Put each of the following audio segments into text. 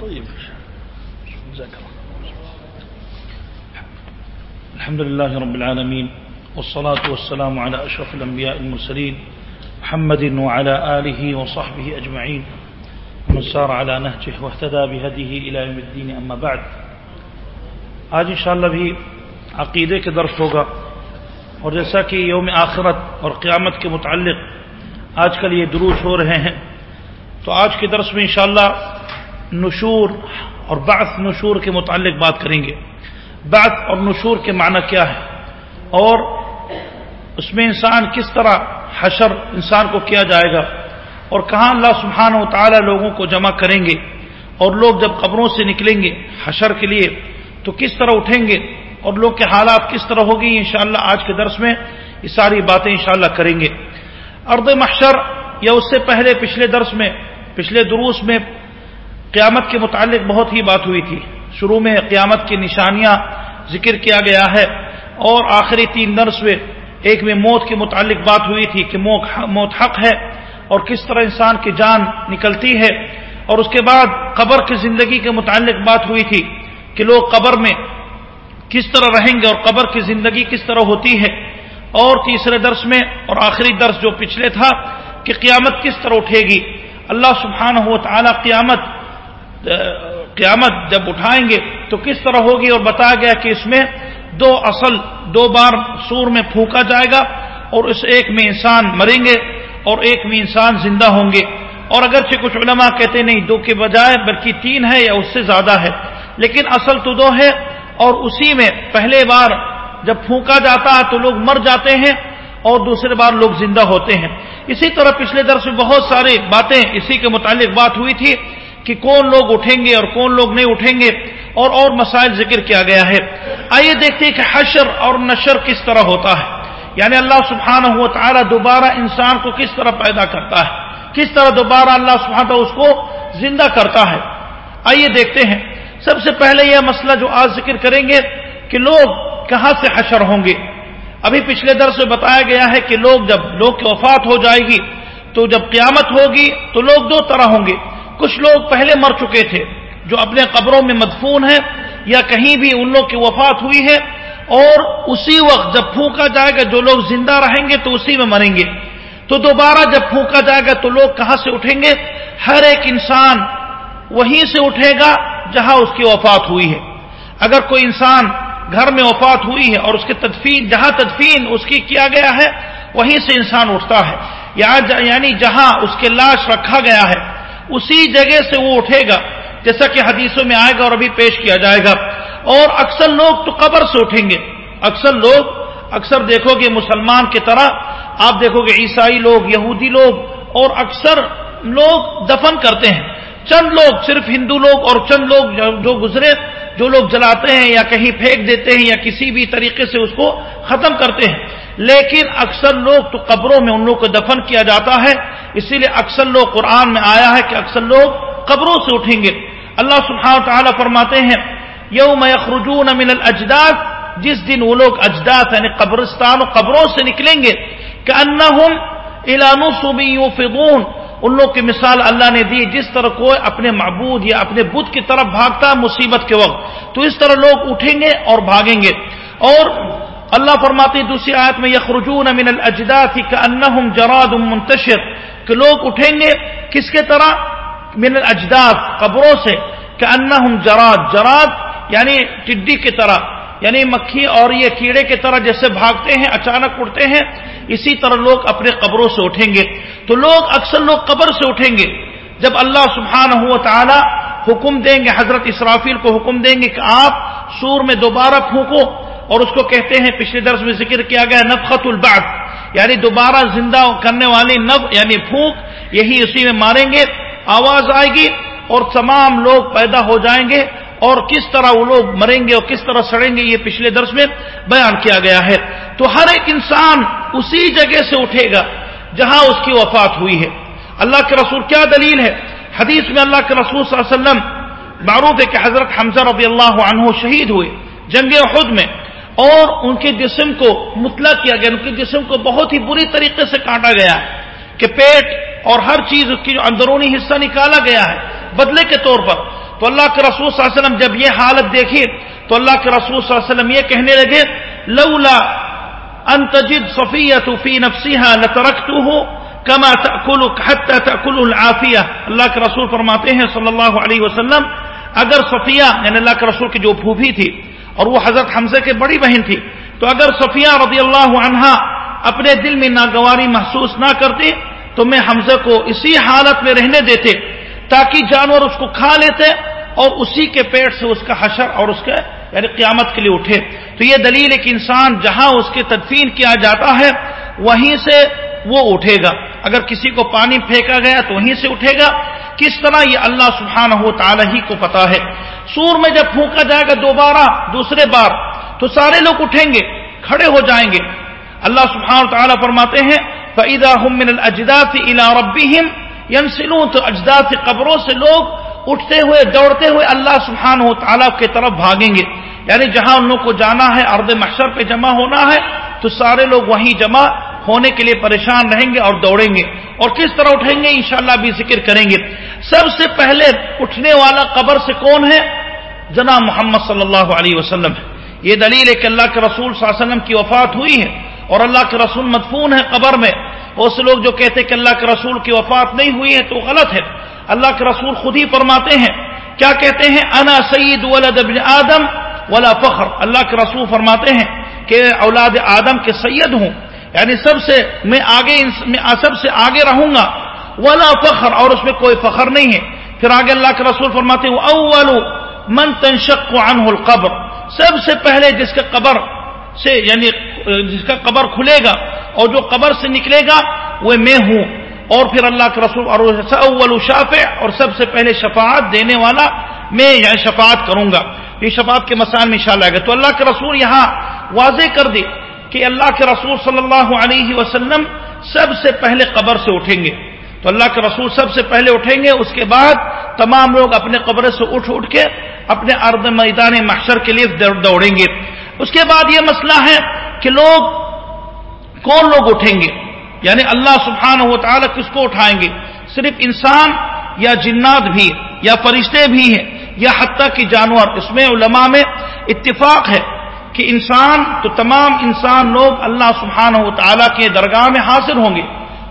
طيب جزاك الله الحمد لله رب العالمين والصلاة والسلام على أشرف الأنبياء المرسلين محمد وعلى آله وصحبه أجمعين ومن سار على نهجه واهتدى بهديه إلى يوم الدين أما بعد آج انشاءاللہ بھی عقیدے کے درس ہوگا اور جیسا کہ یوم آخرت اور قیامت کے متعلق آج کل یہ دروس ہو رہے ہیں تو آج کے درس میں انشاءاللہ نشور اور بعث نشور کے متعلق بات کریں گے۔ بعث اور نشور کے معنی کیا ہے؟ اور اس میں انسان کس طرح حشر انسان کو کیا جائے گا؟ اور کہاں اللہ سبحانہ و تعالی لوگوں کو جمع کریں گے؟ اور لوگ جب قبروں سے نکلیں گے حشر کے لیے، تو کس طرح اٹھیں گے؟ اور لوگ کے حالات کس طرح ہوگی انشاءاللہ آج کے درس میں یہ ساری باتیں انشاءاللہ کریں گے۔ ارد محشر یا اس سے پہلے پچھلے درس میں پچھلے دروس میں قیامت کے متعلق بہت ہی بات ہوئی تھی۔ شروع میں قیامت کی نشانیاں ذکر کیا گیا ہے اور آخری تین درس میں ایک میں موت کے متعلق بات ہوئی تھی کہ موت حق ہے اور کس طرح انسان کی جان نکلتی ہے۔ اور اس کے بعد قبر کی زندگی کے متعلق بات ہوئی تھی کہ لوگ قبر میں کس طرح رہیں گے اور قبر کی زندگی کس طرح ہوتی ہے۔ اور تیسرے درس میں اور آخری درس جو پچھلے تھا کہ قیامت کس طرح اٹھے گی۔ اللہ سبحانہ ہو تعالی قیامت قیامت جب اٹھائیں گے تو کس طرح ہوگی اور بتایا گیا کہ اس میں دو اصل، دو بار سور میں پھونکا جائے گا اور اس ایک میں انسان مریں گے اور ایک میں انسان زندہ ہوں گے۔ اور اگرچہ کچھ علماء کہتے نہیں، دو کے بجائے بلکہ تین ہے یا اس سے زیادہ ہے۔ لیکن اصل تو دو ہے اور اسی میں پہلے بار جب پھونکا جاتا ہے تو لوگ مر جاتے ہیں۔ اور دوسرے بار لوگ زندہ ہوتے ہیں۔ اسی طرح پچھلے درس میں بہت ساری باتیں اسی کے متعلق بات ہوئی تھی کہ کون لوگ اٹھیں گے اور کون لوگ نہیں اٹھیں گے اور اور مسائل ذکر کیا گیا ہے۔ آئیے دیکھتے ہیں کہ حشر اور نشر کس طرح ہوتا ہے۔ یعنی اللہ سبحانہ ہوا تعالیٰ دوبارہ انسان کو کس طرح پیدا کرتا ہے۔ کس طرح دوبارہ اللہ سبحانہ اس کو زندہ کرتا ہے۔ آئیے دیکھتے ہیں۔ سب سے پہلے یہ مسئلہ جو آج ذکر کریں گے کہ لوگ کہاں سے حشر ہوں گے۔ ابھی پچھلے در سے بتایا گیا ہے کہ لوگ جب لوگ کی وفات ہو جائے گی تو جب قیامت ہوگی تو لوگ دو طرح ہوں گے۔ کچھ لوگ پہلے مر چکے تھے جو اپنے قبروں میں مدفون ہیں یا کہیں بھی ان لوگ کی وفات ہوئی ہے اور اسی وقت جب پھونکا جائے گا جو لوگ زندہ رہیں گے تو اسی میں مریں گے۔ تو دوبارہ جب پھونکا جائے گا تو لوگ کہاں سے اٹھیں گے؟ ہر ایک انسان وہیں سے اٹھے گا جہاں اس کی وفات ہوئی ہے۔ اگر کوئی انسان گھر میں وفات ہوئی ہے اور اس کے تدفین، جہاں تدفین اس کی کیا گیا ہے، وہیں سے انسان اٹھتا ہے۔ یعنی جہاں اس کے لاش رکھا گیا ہے، اسی جگہ سے وہ اٹھے گا، جیسا کہ حدیثوں میں آئے گا اور ابھی پیش کیا جائے گا۔ اور اکثر لوگ تو قبر سے اٹھیں گے۔ اکثر لوگ، اکثر دیکھو گے مسلمان کی طرح، آپ دیکھو گے عیسائی لوگ، یہودی لوگ، اور اکثر لوگ دفن کرتے ہیں۔ چند لوگ صرف ہندو لوگ اور چند لوگ جو گزرے، جو لوگ جلاتے ہیں یا کہیں پھینک دیتے ہیں یا کسی بھی طریقے سے اس کو ختم کرتے ہیں۔ لیکن اکثر لوگ تو قبروں میں ان لوگ کو دفن کیا جاتا ہے۔ اسی لیے اکثر لوگ قرآن میں آیا ہے کہ اکثر لوگ قبروں سے اٹھیں گے۔ اللہ سبحانہ تعالیٰ فرماتے ہیں، یوم یخرجون من الاجداد، جس دن وہ لوگ اجداد یعنی قبرستان و قبروں سے نکلیں گے کہ انہم الانوسبی یوفضون۔ ان لوگ کی مثال اللہ نے دی جس طرح کوئی اپنے معبود یا اپنے بدھ کی طرف بھاگتا مصیبت کے وقت۔ تو اس طرح لوگ اٹھیں گے اور بھاگیں گے۔ اور اللہ فرماتی دوسری آیت میں، یخرجون من الاجداد کہ جراد منتشر۔ کہ لوگ اٹھیں گے کس کے طرح؟ من الاجداد قبروں سے۔ کہ انہم جراد جراد یعنی ٹڈی کی طرح۔ یعنی مکھی اور یہ کیڑے کی طرح جیسے بھاگتے ہیں، اچانک اٹھتے ہیں، اسی طرح لوگ اپنے قبروں سے اٹھیں گے۔ تو لوگ اکثر لوگ قبر سے اٹھیں گے۔ جب اللہ سبحانہ ہوا تعالی حکم دیں گے، حضرت اسرافیل کو حکم دیں گے کہ آپ سور میں دوبارہ پھونکو اور اس کو کہتے ہیں، پچھلے درس میں ذکر کیا گیا نفخت البعث۔ یعنی دوبارہ زندہ کرنے والی نب یعنی پھونک، یہی اسی میں ماریں گے، آواز آئے گی اور تمام لوگ پیدا ہو جائیں گے۔ اور کس طرح وہ لوگ مریں گے اور کس طرح سڑیں گے یہ پچھلے درس میں بیان کیا گیا ہے۔ تو ہر ایک انسان اسی جگہ سے اٹھے گا جہاں اس کی وفات ہوئی ہے۔ اللہ کے رسول کیا دلیل ہے؟ حدیث میں اللہ کے رسول صلی اللہ علیہ وسلم معروف ہے کہ حضرت حمزہ رضی اللہ عنہ شہید ہوئے جنگ خود میں اور ان کے جسم کو مطلع کیا گیا، ان کے جسم کو بہت ہی بری طریقے سے کاٹا گیا کہ پیٹ اور ہر چیز اس کی جو اندرونی حصہ نکالا گیا ہے۔ بدلے کے طور پر تو اللہ کے رسول صلی اللہ علیہ وسلم جب یہ حالت دیکھی، تو اللہ کے رسول صلی اللہ علیہ وسلم یہ کہنے لگے، لولا ان تجد صفیت فی نفسها لترکتہ کما تأکل حتی تأکل العافیہ۔ اللہ کے رسول فرماتے ہیں صلی اللہ علیہ وسلم، اگر صفیہ یعنی اللہ کے رسول کی جو پھوپھی تھی، اور وہ حضرت حمزہ کے بڑی بہن تھی، تو اگر صفیہ رضی اللہ عنہا اپنے دل میں ناگواری محسوس نہ کرتے، تو میں حمزہ کو اسی حالت میں رہنے دیتے۔ تاکہ جانور اس کو کھا لیتے اور اسی کے پیٹ سے اس کا حشر اور اس کے یعنی قیامت کے لیے اٹھے۔ تو یہ دلیل ہے کہ انسان جہاں اس کے تدفین کیا جاتا ہے، وہیں سے وہ اٹھے گا۔ اگر کسی کو پانی پھینکا گیا تو وہیں سے اٹھے گا۔ کس طرح یہ اللہ سبحانہ ہو تعالی ہی کو پتا ہے۔ سور میں جب پھونکا جائے گا دوبارہ، دوسرے بار، تو سارے لوگ اٹھیں گے، کھڑے ہو جائیں گے۔ اللہ سبحانہ تعالیٰ فرماتے ہیں فعدا من الجداد الا ربهم ينسلون تو اجداد قبروں سے لوگ اٹھتے ہوئے، دوڑتے ہوئے اللہ سبحانہ و تعالیٰ کی طرف بھاگیں گے۔ یعنی جہاں ان لوگ کو جانا ہے ارد محشر پہ جمع ہونا ہے، تو سارے لوگ وہیں جمع ہونے کے لیے پریشان رہیں گے اور دوڑیں گے۔ اور کس طرح اٹھیں گے؟ انشاءاللہ بھی ذکر کریں گے۔ سب سے پہلے اٹھنے والا قبر سے کون ہے؟ جناب محمد صلی اللہ علیہ وسلم۔ ہے یہ دلیل ہے کہ اللہ کے رسول صلی اللہ علیہ وسلم کی وفات ہوئی ہے اور اللہ کے رسول مدفون ہے قبر میں۔ اس لوگ جو کہتے کہ اللہ کے رسول کی وفات نہیں ہوئی ہے تو غلط ہے۔ اللہ کے رسول خود ہی فرماتے ہیں۔ کیا کہتے ہیں؟ انا سعید ولد ابن آدم ولا فخر۔ اللہ کے رسول فرماتے ہیں کہ اولاد آدم کے سید ہوں۔ یعنی سب سے میں آگے میں سب سے آگے رہوں گا۔ ولا فخر، اور اس میں کوئی فخر نہیں ہے۔ پھر آگے اللہ کے رسول فرماتے ہیں، اول من تنشق عنه القبر سب سے پہلے جس کے قبر سے یعنی جس کا قبر کھلے گا اور جو قبر سے نکلے گا، وہ میں ہوں۔ اور پھر اللہ کے رسول اول شافع، اور سب سے پہلے شفاعت دینے والا میں یہاں شفاعت کروں گا۔ یہ شفاعت کے مسائل میں انشاءاللہ گا۔ تو اللہ کے رسول یہاں واضح کر دے کہ اللہ کے رسول صلی اللہ علیہ وسلم سب سے پہلے قبر سے اٹھیں گے۔ تو اللہ کے رسول سب سے پہلے اٹھیں گے، اس کے بعد تمام لوگ اپنے قبر سے اٹھ اٹھ کے اپنے ارد میدان محشر کے لیے دوڑیں گے۔ اس کے بعد یہ مسئلہ ہے کہ لوگ کون لوگ اٹھیں گے؟ یعنی اللہ سبحانہ و تعالی کس کو اٹھائیں گے؟ صرف انسان یا جنات بھی یا فرشتے بھی ہیں، یا حتیٰ کہ جانور؟ اس میں علماء میں اتفاق ہے کہ انسان، تو تمام انسان لوگ اللہ سبحانہ و تعالیٰ کے درگاہ میں حاضر ہوں گے۔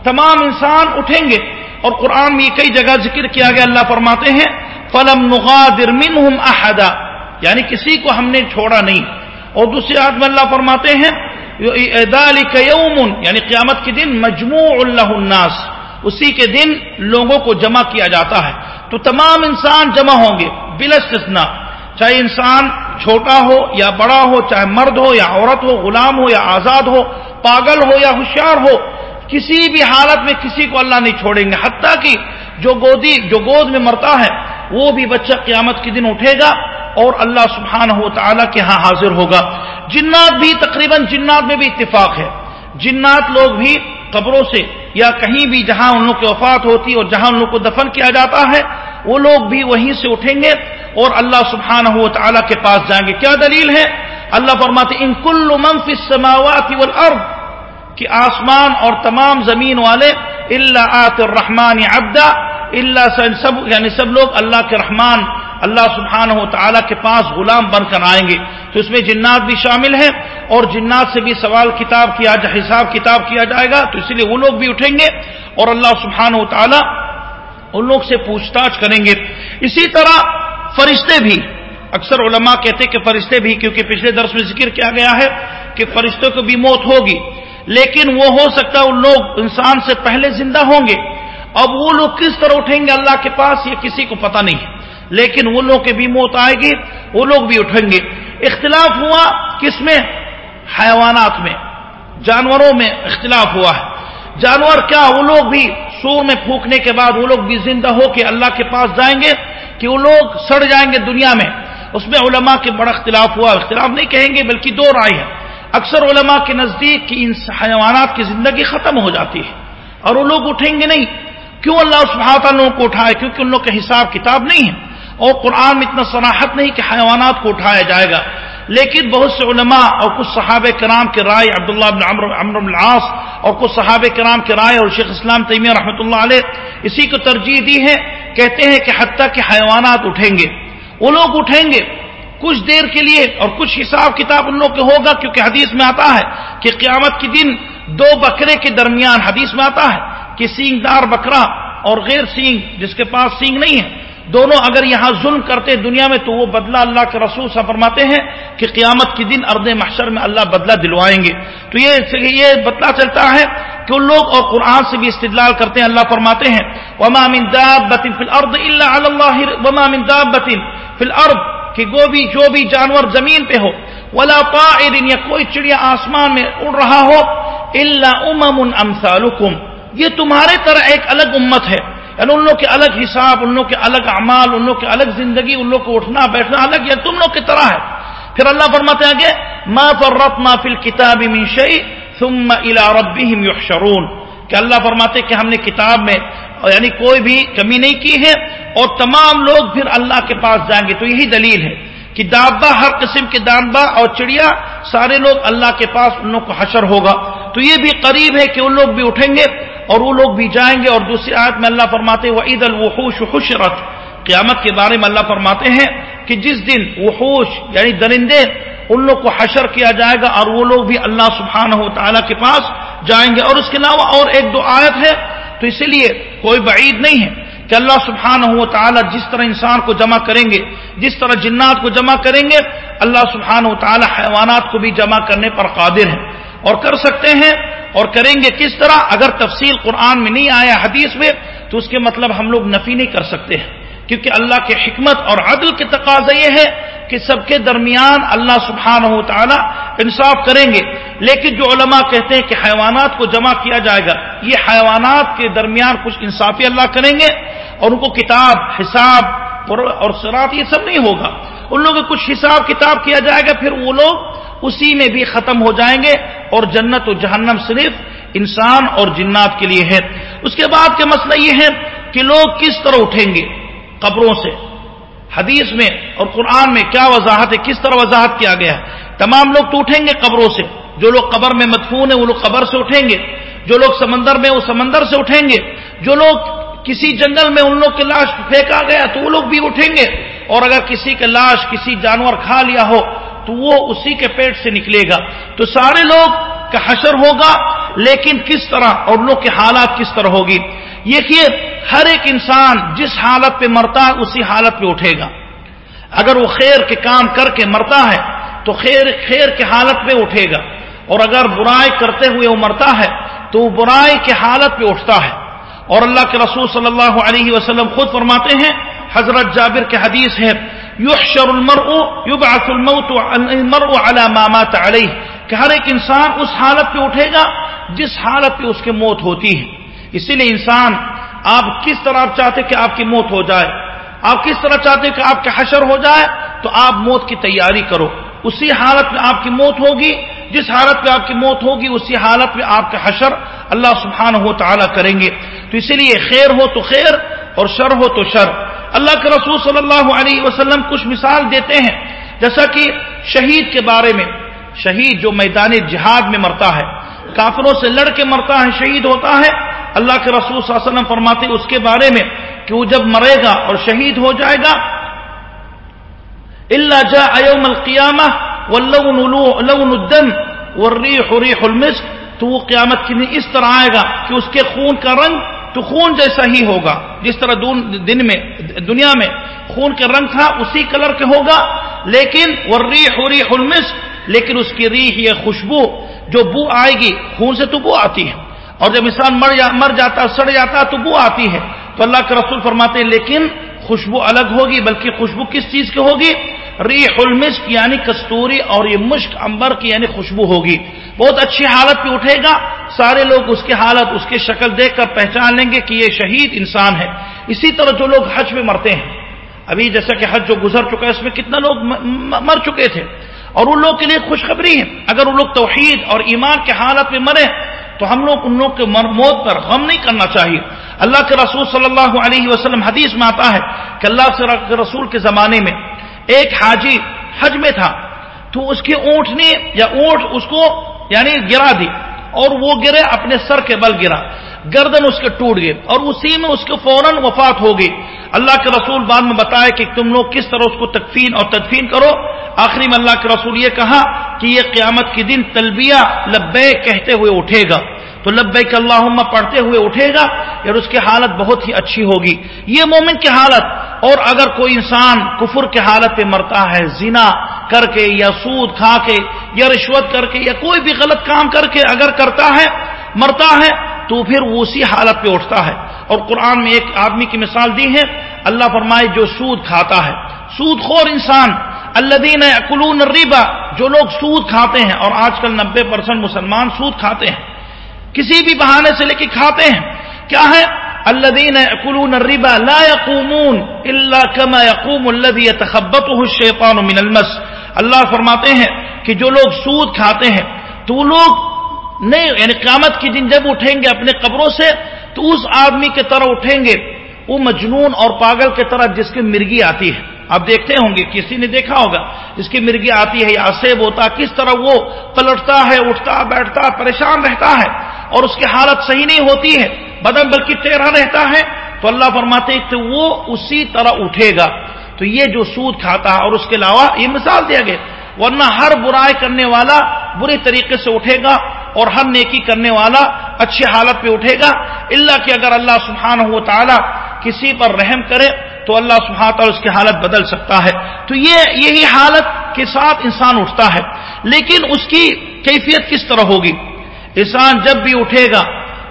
تمام انسان اٹھیں گے۔ اور قرآن میں کئی جگہ ذکر کیا گیا، اللہ فرماتے ہیں، فلم نغادر منہم احدا یعنی کسی کو ہم نے چھوڑا نہیں۔ اور دوسری آدمی اللہ فرماتے ہیں یوم یعنی قیامت کے دن مجموع اللہ الناس، اسی کے دن لوگوں کو جمع کیا جاتا ہے۔ تو تمام انسان جمع ہوں گے بلستنا چاہے انسان چھوٹا ہو یا بڑا ہو، چاہے مرد ہو یا عورت ہو، غلام ہو یا آزاد ہو، پاگل ہو یا ہوشیار ہو، کسی بھی حالت میں کسی کو اللہ نہیں چھوڑیں گے۔ حتیٰ کہ جو گودی، جو گود میں مرتا ہے، وہ بھی بچہ قیامت کے دن اٹھے گا اور اللہ سبحانہ ہو تعالیٰ کے ہاں حاضر ہوگا۔ جنات بھی تقریباً جنات میں بھی اتفاق ہے۔ جنات لوگ بھی قبروں سے یا کہیں بھی جہاں ان لوگ کی وفات ہوتی اور جہاں ان لوگ کو دفن کیا جاتا ہے، وہ لوگ بھی وہیں سے اٹھیں گے اور اللہ سبحانہ و تعالیٰ کے پاس جائیں گے۔ کیا دلیل ہے؟ اللہ فرماتے ان کل منفی السماوات والارض کہ آسمان اور تمام زمین والے اللہ آت الرحمان ابدا اللہ سب یعنی سب لوگ اللہ کے رحمان اللہ سبحانہ و تعالیٰ کے پاس غلام بن کر آئیں گے۔ تو اس میں جنات بھی شامل ہیں اور جنات سے بھی سوال کتاب کیا حساب کتاب کیا جائے گا، تو اس لیے وہ لوگ بھی اٹھیں گے اور اللہ سبحانہ و تعالیٰ ان لوگ سے پوچھ تاچھ کریں گے۔ اسی طرح فرشتے بھی، اکثر علماء کہتے کہ فرشتے بھی، کیونکہ پچھلے درس میں ذکر کیا گیا ہے کہ فرشتوں کو بھی موت ہوگی۔ لیکن وہ ہو سکتا ہے ان لوگ انسان سے پہلے زندہ ہوں گے۔ اب وہ لوگ کس طرح اٹھیں گے اللہ کے پاس، یہ کسی کو پتہ نہیں۔ ہے لیکن وہ لوگ کے بھی موت آئے گی، وہ لوگ بھی اٹھیں گے۔ اختلاف ہوا کس میں؟ حیوانات میں۔ جانوروں میں اختلاف ہوا ہے۔ جانور کیا؟ وہ لوگ بھی سور میں پھونکنے کے بعد، وہ لوگ بھی زندہ ہو کے اللہ کے پاس جائیں گے کہ وہ لوگ سڑ جائیں گے دنیا میں۔ اس میں علماء کے بڑا اختلاف ہوا۔ اختلاف نہیں کہیں گے، بلکہ دو رائے ہے اکثر علماء کے نزدیک کہ ان حیوانات کی زندگی ختم ہو جاتی ہے اور وہ لوگ اٹھیں گے نہیں۔ کیوں اللہ اس لوگوں کو اٹھائے کیونکہ ان لوگ کا حساب کتاب نہیں ہے۔ اور قرآن میں اتنا صناحت نہیں کہ حیوانات کو اٹھایا جائے گا۔ لیکن بہت سے علماء اور کچھ صحابہ کرام کے رائے عبداللہ بن عمر العاص اور کچھ صحابہ کرام کے رائے اور شیخ اسلام تیمیہ رحمۃ اللہ علیہ اسی کو ترجیح دی ہے کہتے ہیں کہ حتیٰ کہ حیوانات اٹھیں گے۔ وہ لوگ اٹھیں گے۔ کچھ دیر کے لیے اور کچھ حساب کتاب ان لوگ کے ہوگا، کیونکہ حدیث میں آتا ہے کہ قیامت کے دن دو بکرے کے درمیان حدیث میں آتا ہے کہ سینگ دار بکرا اور غیر سینگ، جس کے پاس سینگ نہیں ہے۔ دونوں اگر یہاں ظلم کرتے دنیا میں تو وہ بدلہ اللہ کے رسول سے فرماتے ہیں کہ قیامت کے دن ارد محشر میں اللہ بدلہ دلوائیں گے۔ تو یہ یہ بدلا چلتا ہے کہ ان لوگ اور قرآن سے بھی استدلال کرتے ہیں، اللہ فرماتے ہیں، وما من دابت فی الارض الا علی اللہ وما من دابت فی الارض کہ گو بھی جو بھی جانور زمین پہ ہو، ولا طائر، یا کوئی چڑیا آسمان میں اڑ رہا ہو الا امم امثالکم یہ تمہارے طرح ایک الگ امت ہے۔ یعنی ان لوگ کے الگ حساب، ان لوگ کے الگ اعمال، ان لوگ کے الگ زندگی، ان لوگ کو اٹھنا، بیٹھنا الگ یا تم لوگ کی طرح ہے۔ پھر اللہ فرماتے آگے ما فرت ما فل کتاب ثم الى ربهم يحشرون۔ کہ اللہ فرماتے کہ ہم نے کتاب میں یعنی کوئی بھی کمی نہیں کی ہے اور تمام لوگ پھر اللہ کے پاس جائیں گے۔ تو یہی دلیل ہے کہ دابا ہر قسم کے دانبا اور چڑیا، سارے لوگ اللہ کے پاس ان لوگ کو حشر ہوگا۔ تو یہ بھی قریب ہے کہ ان لوگ بھی اٹھیں گے اور وہ لوگ بھی جائیں گے اور دوسری آیت میں اللہ فرماتے وہ عید الوحوش حشرت۔ قیامت کے بارے میں اللہ فرماتے ہیں کہ جس دن وحوش یعنی درندے ان لوگ کو حشر کیا جائے گا اور وہ لوگ بھی اللہ سبحانہ و تعالیٰ کے پاس جائیں گے۔ اور اس کے علاوہ اور ایک دو آیت ہے، تو اسی لیے کوئی بعید نہیں ہے کہ اللہ سبحانہ و تعالیٰ جس طرح انسان کو جمع کریں گے، جس طرح جنات کو جمع کریں گے، اللہ سبحانہ و تعالیٰ حیوانات کو بھی جمع کرنے پر قادر ہے اور کر سکتے ہیں اور کریں گے کس طرح؟ اگر تفصیل قرآن میں نہیں آیا، حدیث میں، تو اس کے مطلب ہم لوگ نفی نہیں کر سکتے ہیں۔ کیونکہ اللہ کے حکمت اور عدل کے تقاضا یہ ہے کہ سب کے درمیان اللہ سبحانہ و تعالی انصاف کریں گے۔ لیکن جو علماء کہتے ہیں کہ حیوانات کو جمع کیا جائے گا، یہ حیوانات کے درمیان کچھ انصافی اللہ کریں گے اور ان کو کتاب، حساب اور سرات یہ سب نہیں ہوگا۔ ان لوگوں کو کچھ حساب کتاب کیا جائے گا، پھر وہ لوگ اسی میں بھی ختم ہو جائیں گے۔ اور جنت و جہنم صرف انسان اور جنات کے لیے ہے۔ اس کے بعد کا مسئلہ یہ ہے کہ لوگ کس طرح اٹھیں گے قبروں سے۔ حدیث میں اور قرآن میں کیا وضاحت ہے، کس طرح وضاحت کیا گیا ہے۔ تمام لوگ تو اٹھیں گے قبروں سے۔ جو لوگ قبر میں مدفون ہیں، وہ لوگ قبر سے اٹھیں گے۔ جو لوگ سمندر میں وہ سمندر سے اٹھیں گے۔ جو لوگ کسی جنگل میں ان لوگ کی لاش پھینکا گیا تو وہ لوگ بھی اٹھیں گے۔ اور اگر کسی کا لاش، کسی جانور کھا لیا ہو تو وہ اسی کے پیٹ سے نکلے گا۔ تو سارے لوگ کا حشر ہوگا، لیکن کس طرح اور لوگ کے حالات کس طرح ہوگی؟ یہ ہر ایک انسان جس حالت پہ مرتا ہے، اسی حالت پہ اٹھے گا۔ اگر وہ خیر کے کام کر کے مرتا ہے، تو خیر خیر کے حالت پہ اٹھے گا۔ اور اگر برائی کرتے ہوئے وہ مرتا ہے، تو وہ برائی کے حالت پہ اٹھتا ہے۔ اور اللہ کے رسول صلی اللہ علیہ وسلم خود فرماتے ہیں، حضرت جابر کے حدیث ہے یحشر المرء، يبعث الموت المرء على ما مات عليه. کہ ہر ایک انسان اس حالت پہ اٹھے گا جس حالت پہ اس کی موت ہوتی ہے۔ اسی لیے انسان، آپ کس طرح آپ چاہتے کہ آپ کی موت ہو جائے، آپ کس طرح چاہتے کہ آپ کے حشر ہو جائے، تو آپ موت کی تیاری کرو۔ اسی حالت میں آپ کی موت ہوگی، جس حالت پہ آپ کی موت ہوگی، اسی حالت میں آپ کا حشر اللہ سبحانہ ہو تعالیٰ کریں گے۔ تو اسی لیے خیر ہو تو خیر اور شر ہو تو شر۔ اللہ کے رسول صلی اللہ علیہ وسلم کچھ مثال دیتے ہیں۔ جیسا کہ شہید کے بارے میں، شہید جو میدان جہاد میں مرتا ہے، کافروں سے لڑ کے مرتا ہے، شہید ہوتا ہے۔ اللہ کے رسول صلی اللہ علیہ وسلم فرماتے اس کے بارے میں کہ وہ جب مرے گا اور شہید ہو جائے گا اللہ جا ایوم القیامہ لون الدم والریح ریح المسک تو وہ قیامت کے دن اس طرح آئے گا کہ اس کے خون کا رنگ تو خون جیسا ہی ہوگا۔ جس طرح دن میں دنیا میں خون کا رنگ تھا، اسی کلر کے ہوگا۔ لیکن ریح ریح المسک لیکن اس کی ریح یا خوشبو جو بو آئے گی، خون سے تو بو آتی ہے۔ اور جب انسان مر جا مر جاتا، سڑ جاتا، تو بو آتی ہے۔ تو اللہ کے رسول فرماتے ہیں، لیکن خوشبو الگ ہوگی، بلکہ خوشبو کس چیز کی ہوگی؟ ریح المشک یعنی کستوری اور یہ مشک، امبر کی یعنی خوشبو ہوگی۔ بہت اچھی حالت پہ اٹھے گا۔ سارے لوگ اس کی حالت، اس کی شکل دیکھ کر پہچان لیں گے کہ یہ شہید انسان ہے۔ اسی طرح جو لوگ حج میں مرتے ہیں، ابھی جیسا کہ حج جو گزر چکا ہے، اس میں کتنا لوگ مر چکے تھے۔ اور ان لوگ کے لیے خوشخبری ہے۔ اگر وہ لوگ توحید اور ایمان کے حالت میں مرے، تو ہم لوگ ان لوگ کے موت پر غم نہیں کرنا چاہیے۔ اللہ کے رسول صلی اللہ علیہ وسلم حدیث میں آتا ہے کہ اللہ سے رسول کے زمانے میں ایک حاجی حج میں تھا، تو اس کی اونٹنی یا اونٹ اس کو یعنی گرا دی۔ اور وہ گرے، اپنے سر کے بل گرا۔ گردن اس کے ٹوٹ گئے۔ اور اسی میں اس کے فوراً وفات ہو گئی۔ اللہ کے رسول بعد میں بتایا کہ تم لوگ کس طرح اس کو تکفین اور تدفین کرو۔ آخری میں اللہ کے رسول یہ کہا کہ یہ قیامت کے دن تلبیہ لبے کہتے ہوئے اٹھے گا۔ تو لبیک اللہ پڑھتے ہوئے اٹھے گا اور اس کی حالت بہت ہی اچھی ہوگی۔ یہ مومن کی حالت، اور اگر کوئی انسان کفر کے حالت پہ مرتا ہے، زنا کر کے یا سود کھا کے، یا رشوت کر کے، یا کوئی بھی غلط کام کر کے اگر کرتا ہے، مرتا ہے، تو پھر وہ اسی حالت پہ اٹھتا ہے۔ اور قرآن میں ایک آدمی کی مثال دی ہے، اللہ فرمائے، جو سود کھاتا ہے۔ سود خور انسان اللہ دین اکلون ریبا جو لوگ سود کھاتے ہیں، اور آج کل نبے پرسینٹ مسلمان سود کھاتے ہیں۔ کسی بھی بہانے سے لے کے کھاتے ہیں۔ کیا ہے؟ اللہ دین اکلون لا يقومون اللہ کما یقوم الذي يتخبطه الشیطان من المس۔ اللہ فرماتے ہیں کہ جو لوگ سود کھاتے ہیں، تو لوگ نہیں یعنی قیامت کی دن جب اٹھیں گے اپنے قبروں سے، تو اس آدمی کے طرح اٹھیں گے۔ وہ مجنون اور پاگل کے طرح جس کی مرگی آتی ہے۔ آپ دیکھتے ہوں گے، کسی نے دیکھا ہوگا۔ جس کی مرگی آتی ہے، یا سیب ہوتا کس طرح وہ پلٹتا ہے، اٹھتا، بیٹھتا، پریشان رہتا ہے، اور اس کی حالت صحیح نہیں ہوتی ہے، بدن بلکہ تیرا رہتا ہے۔ تو اللہ فرماتے تو وہ اسی طرح اٹھے گا۔ تو یہ جو سود کھاتا ہے، اور اس کے علاوہ یہ مثال دیا گیا، ورنہ ہر برائی کرنے والا بری طریقے سے اٹھے گا، اور ہر نیکی کرنے والا اچھی حالت پہ اٹھے گا۔ اللہ کہ اگر اللہ سبحانہ ہو تعالی کسی پر رحم کرے تو اللہ سبحانہ تعالی اس کی حالت بدل سکتا ہے۔ تو یہ یہی حالت کے ساتھ انسان اٹھتا ہے۔ لیکن اس کی کیفیت کس طرح ہوگی؟ انسان جب بھی اٹھے گا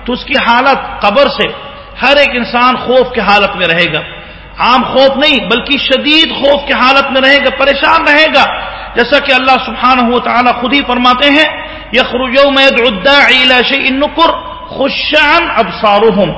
تو اس کی حالت قبر سے ہر ایک انسان خوف کی حالت میں رہے گا۔ عام خوف نہیں، بلکہ شدید خوف کی حالت میں رہے گا، پریشان رہے گا۔ جیسا کہ اللہ سبحانہ ہو تعالیٰ خود ہی فرماتے ہیں، یخرجو نکر خوشان ابسارہم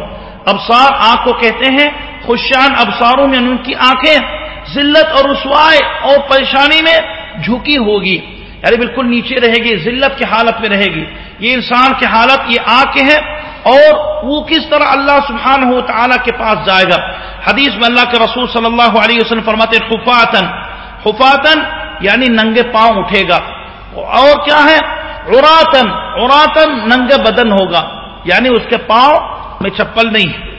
ابسار آنکھ کو کہتے ہیں خوشان ابساروں میں ان کی آنکھیں ذلت اور رسوائے اور پریشانی میں جھکی ہوگی۔ یعنی بالکل نیچے رہے گی، ذلت کی حالت میں رہے گی۔ یہ انسان کی حالت، یہ آنکھیں ہیں اور وہ کس طرح اللہ سبحانہ ہو تعالیٰ کے پاس جائے گا۔ حدیث میں اللہ کے رسول صلی اللہ علیہ وسلم فرماتے خفاتن خفاتن یعنی ننگے پاؤں اٹھے گا۔ اور کیا ہے؟ عراتن عراتن ننگے بدن ہوگا۔ یعنی اس کے پاؤں میں چپل نہیں ہے۔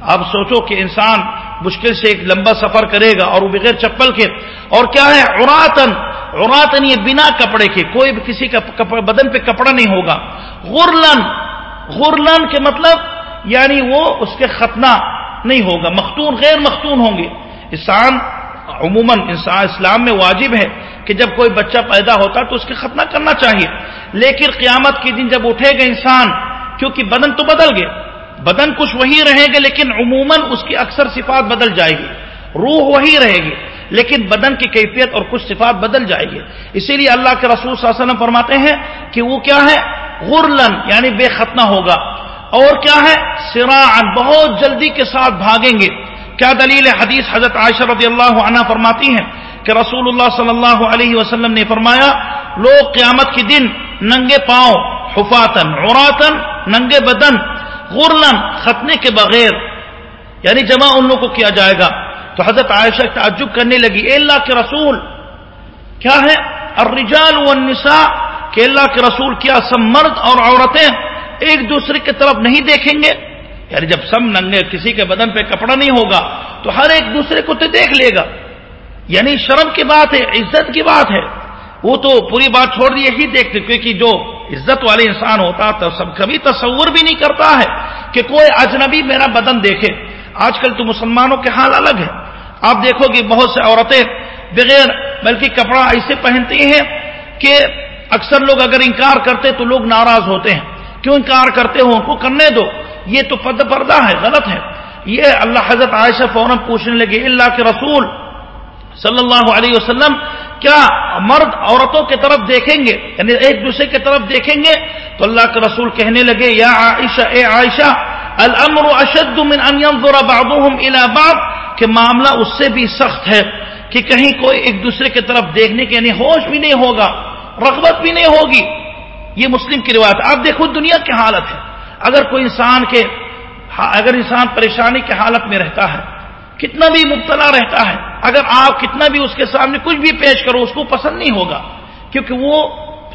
اب سوچو کہ انسان مشکل سے ایک لمبا سفر کرے گا اور وہ بغیر چپل کے اور کیا ہے؟ عراتن عراتن یہ بنا کپڑے کے کوئی بھی کسی کا بدن پہ کپڑا نہیں ہوگا۔ غرلن غرلن کے مطلب یعنی وہ اس کے ختنہ نہیں ہوگا۔ مختون غیر مختون ہوں گے۔ انسان عموماً انسان اسلام میں واجب ہے کہ جب کوئی بچہ پیدا ہوتا تو اس کے ختنہ کرنا چاہیے۔ لیکن قیامت کے دن جب اٹھے گا انسان کیونکہ بدن تو بدل گئے بدن کچھ وہی رہے گا لیکن عموماً اس کی اکثر صفات بدل جائے گی۔ روح وہی رہے گی، لیکن بدن کی کیفیت اور کچھ صفات بدل جائے گی۔ اسی لیے اللہ کے رسول صلی اللہ علیہ وسلم فرماتے ہیں کہ وہ کیا ہے؟ غرلن یعنی بے ختنہ ہوگا۔ اور کیا ہے؟ سراعن بہت جلدی کے ساتھ بھاگیں گے۔ کیا دلیل حدیث حضرت عائشہ رضی اللہ عنہ فرماتی ہیں کہ رسول اللہ صلی اللہ علیہ وسلم نے فرمایا، لوگ قیامت کے دن ننگے پاؤں حفاتن عوراتن ننگے بدن غرلن ختنے کے بغیر یعنی جمع ان لوگوں کو کیا جائے گا؟ تو حضرت عائشہ تعجب کرنے لگی، اے اللہ کے رسول، کیا ہے؟ الرجال والنساء، کہ اللہ کے رسول کیا سب مرد اور عورتیں ایک دوسرے کی طرف نہیں دیکھیں گے؟ یعنی جب سب ننگے کسی کے بدن پہ کپڑا نہیں ہوگا، تو ہر ایک دوسرے کو تو دیکھ لے گا۔ یعنی شرم کی بات ہے، عزت کی بات ہے۔ وہ تو پوری بات چھوڑ دی، یہی دیکھتے، کیونکہ جو عزت والے انسان ہوتا تو سب کبھی تصور بھی نہیں کرتا ہے کہ کوئی اجنبی میرا بدن دیکھے۔ آج کل تو مسلمانوں کے حال الگ ہے آپ دیکھو گے بہت سے عورتیں بغیر، بلکہ کپڑا ایسے پہنتی ہیں کہ اکثر لوگ اگر انکار کرتے تو لوگ ناراض ہوتے ہیں۔ کیوں انکار کرتے ہو؟ ان کو کرنے دو۔ یہ تو پد پردہ ہے، غلط ہے۔ یہ اللہ حضرت عائشہ فوراً پوچھنے لگے اللہ کے رسول صلی اللہ علیہ وسلم کیا مرد عورتوں کی طرف دیکھیں گے؟ یعنی ایک دوسرے کی طرف دیکھیں گے؟ تو اللہ کے رسول کہنے لگے، یا عائشہ، اے عائشہ، الامر اشد من ان ينظر بعضهم الى بعض، کہ معاملہ اس سے بھی سخت ہے کہ کہیں کوئی ایک دوسرے کی طرف دیکھنے کے یعنی ہوش بھی نہیں ہوگا، رغبت بھی نہیں ہوگی۔ یہ مسلم کی روایت آپ دیکھو دنیا کی حالت ہے۔ اگر کوئی انسان کے، اگر انسان پریشانی کی حالت میں رہتا ہے کتنا بھی مبتلا رہتا ہے، اگر آپ کتنا بھی اس کے سامنے کچھ بھی پیش کرو، اس کو پسند نہیں ہوگا۔ کیونکہ وہ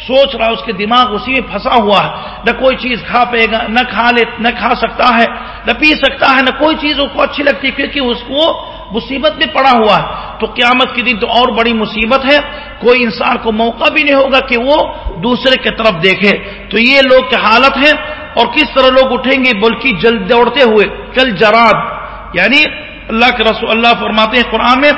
سوچ رہا اس کے دماغ اسی میں پھنسا ہوا ہے۔ نہ کوئی چیز کھا پے گا، نہ کھا لے، نہ کھا سکتا ہے، نہ پی سکتا ہے، نہ کوئی چیز اس کو اچھی لگتی ہے کیونکہ اس کو مصیبت میں پڑا ہوا ہے۔ تو قیامت کے دن تو اور بڑی مصیبت ہے۔ کوئی انسان کو موقع بھی نہیں ہوگا کہ وہ دوسرے کی طرف دیکھے۔ تو یہ لوگ کی حالت ہے۔ اور کس طرح لوگ اٹھیں گے؟ بلکہ جلد دوڑتے ہوئے، کل جراد یعنی اللہ کے رسول اللہ فرماتے ہیں قرآن میں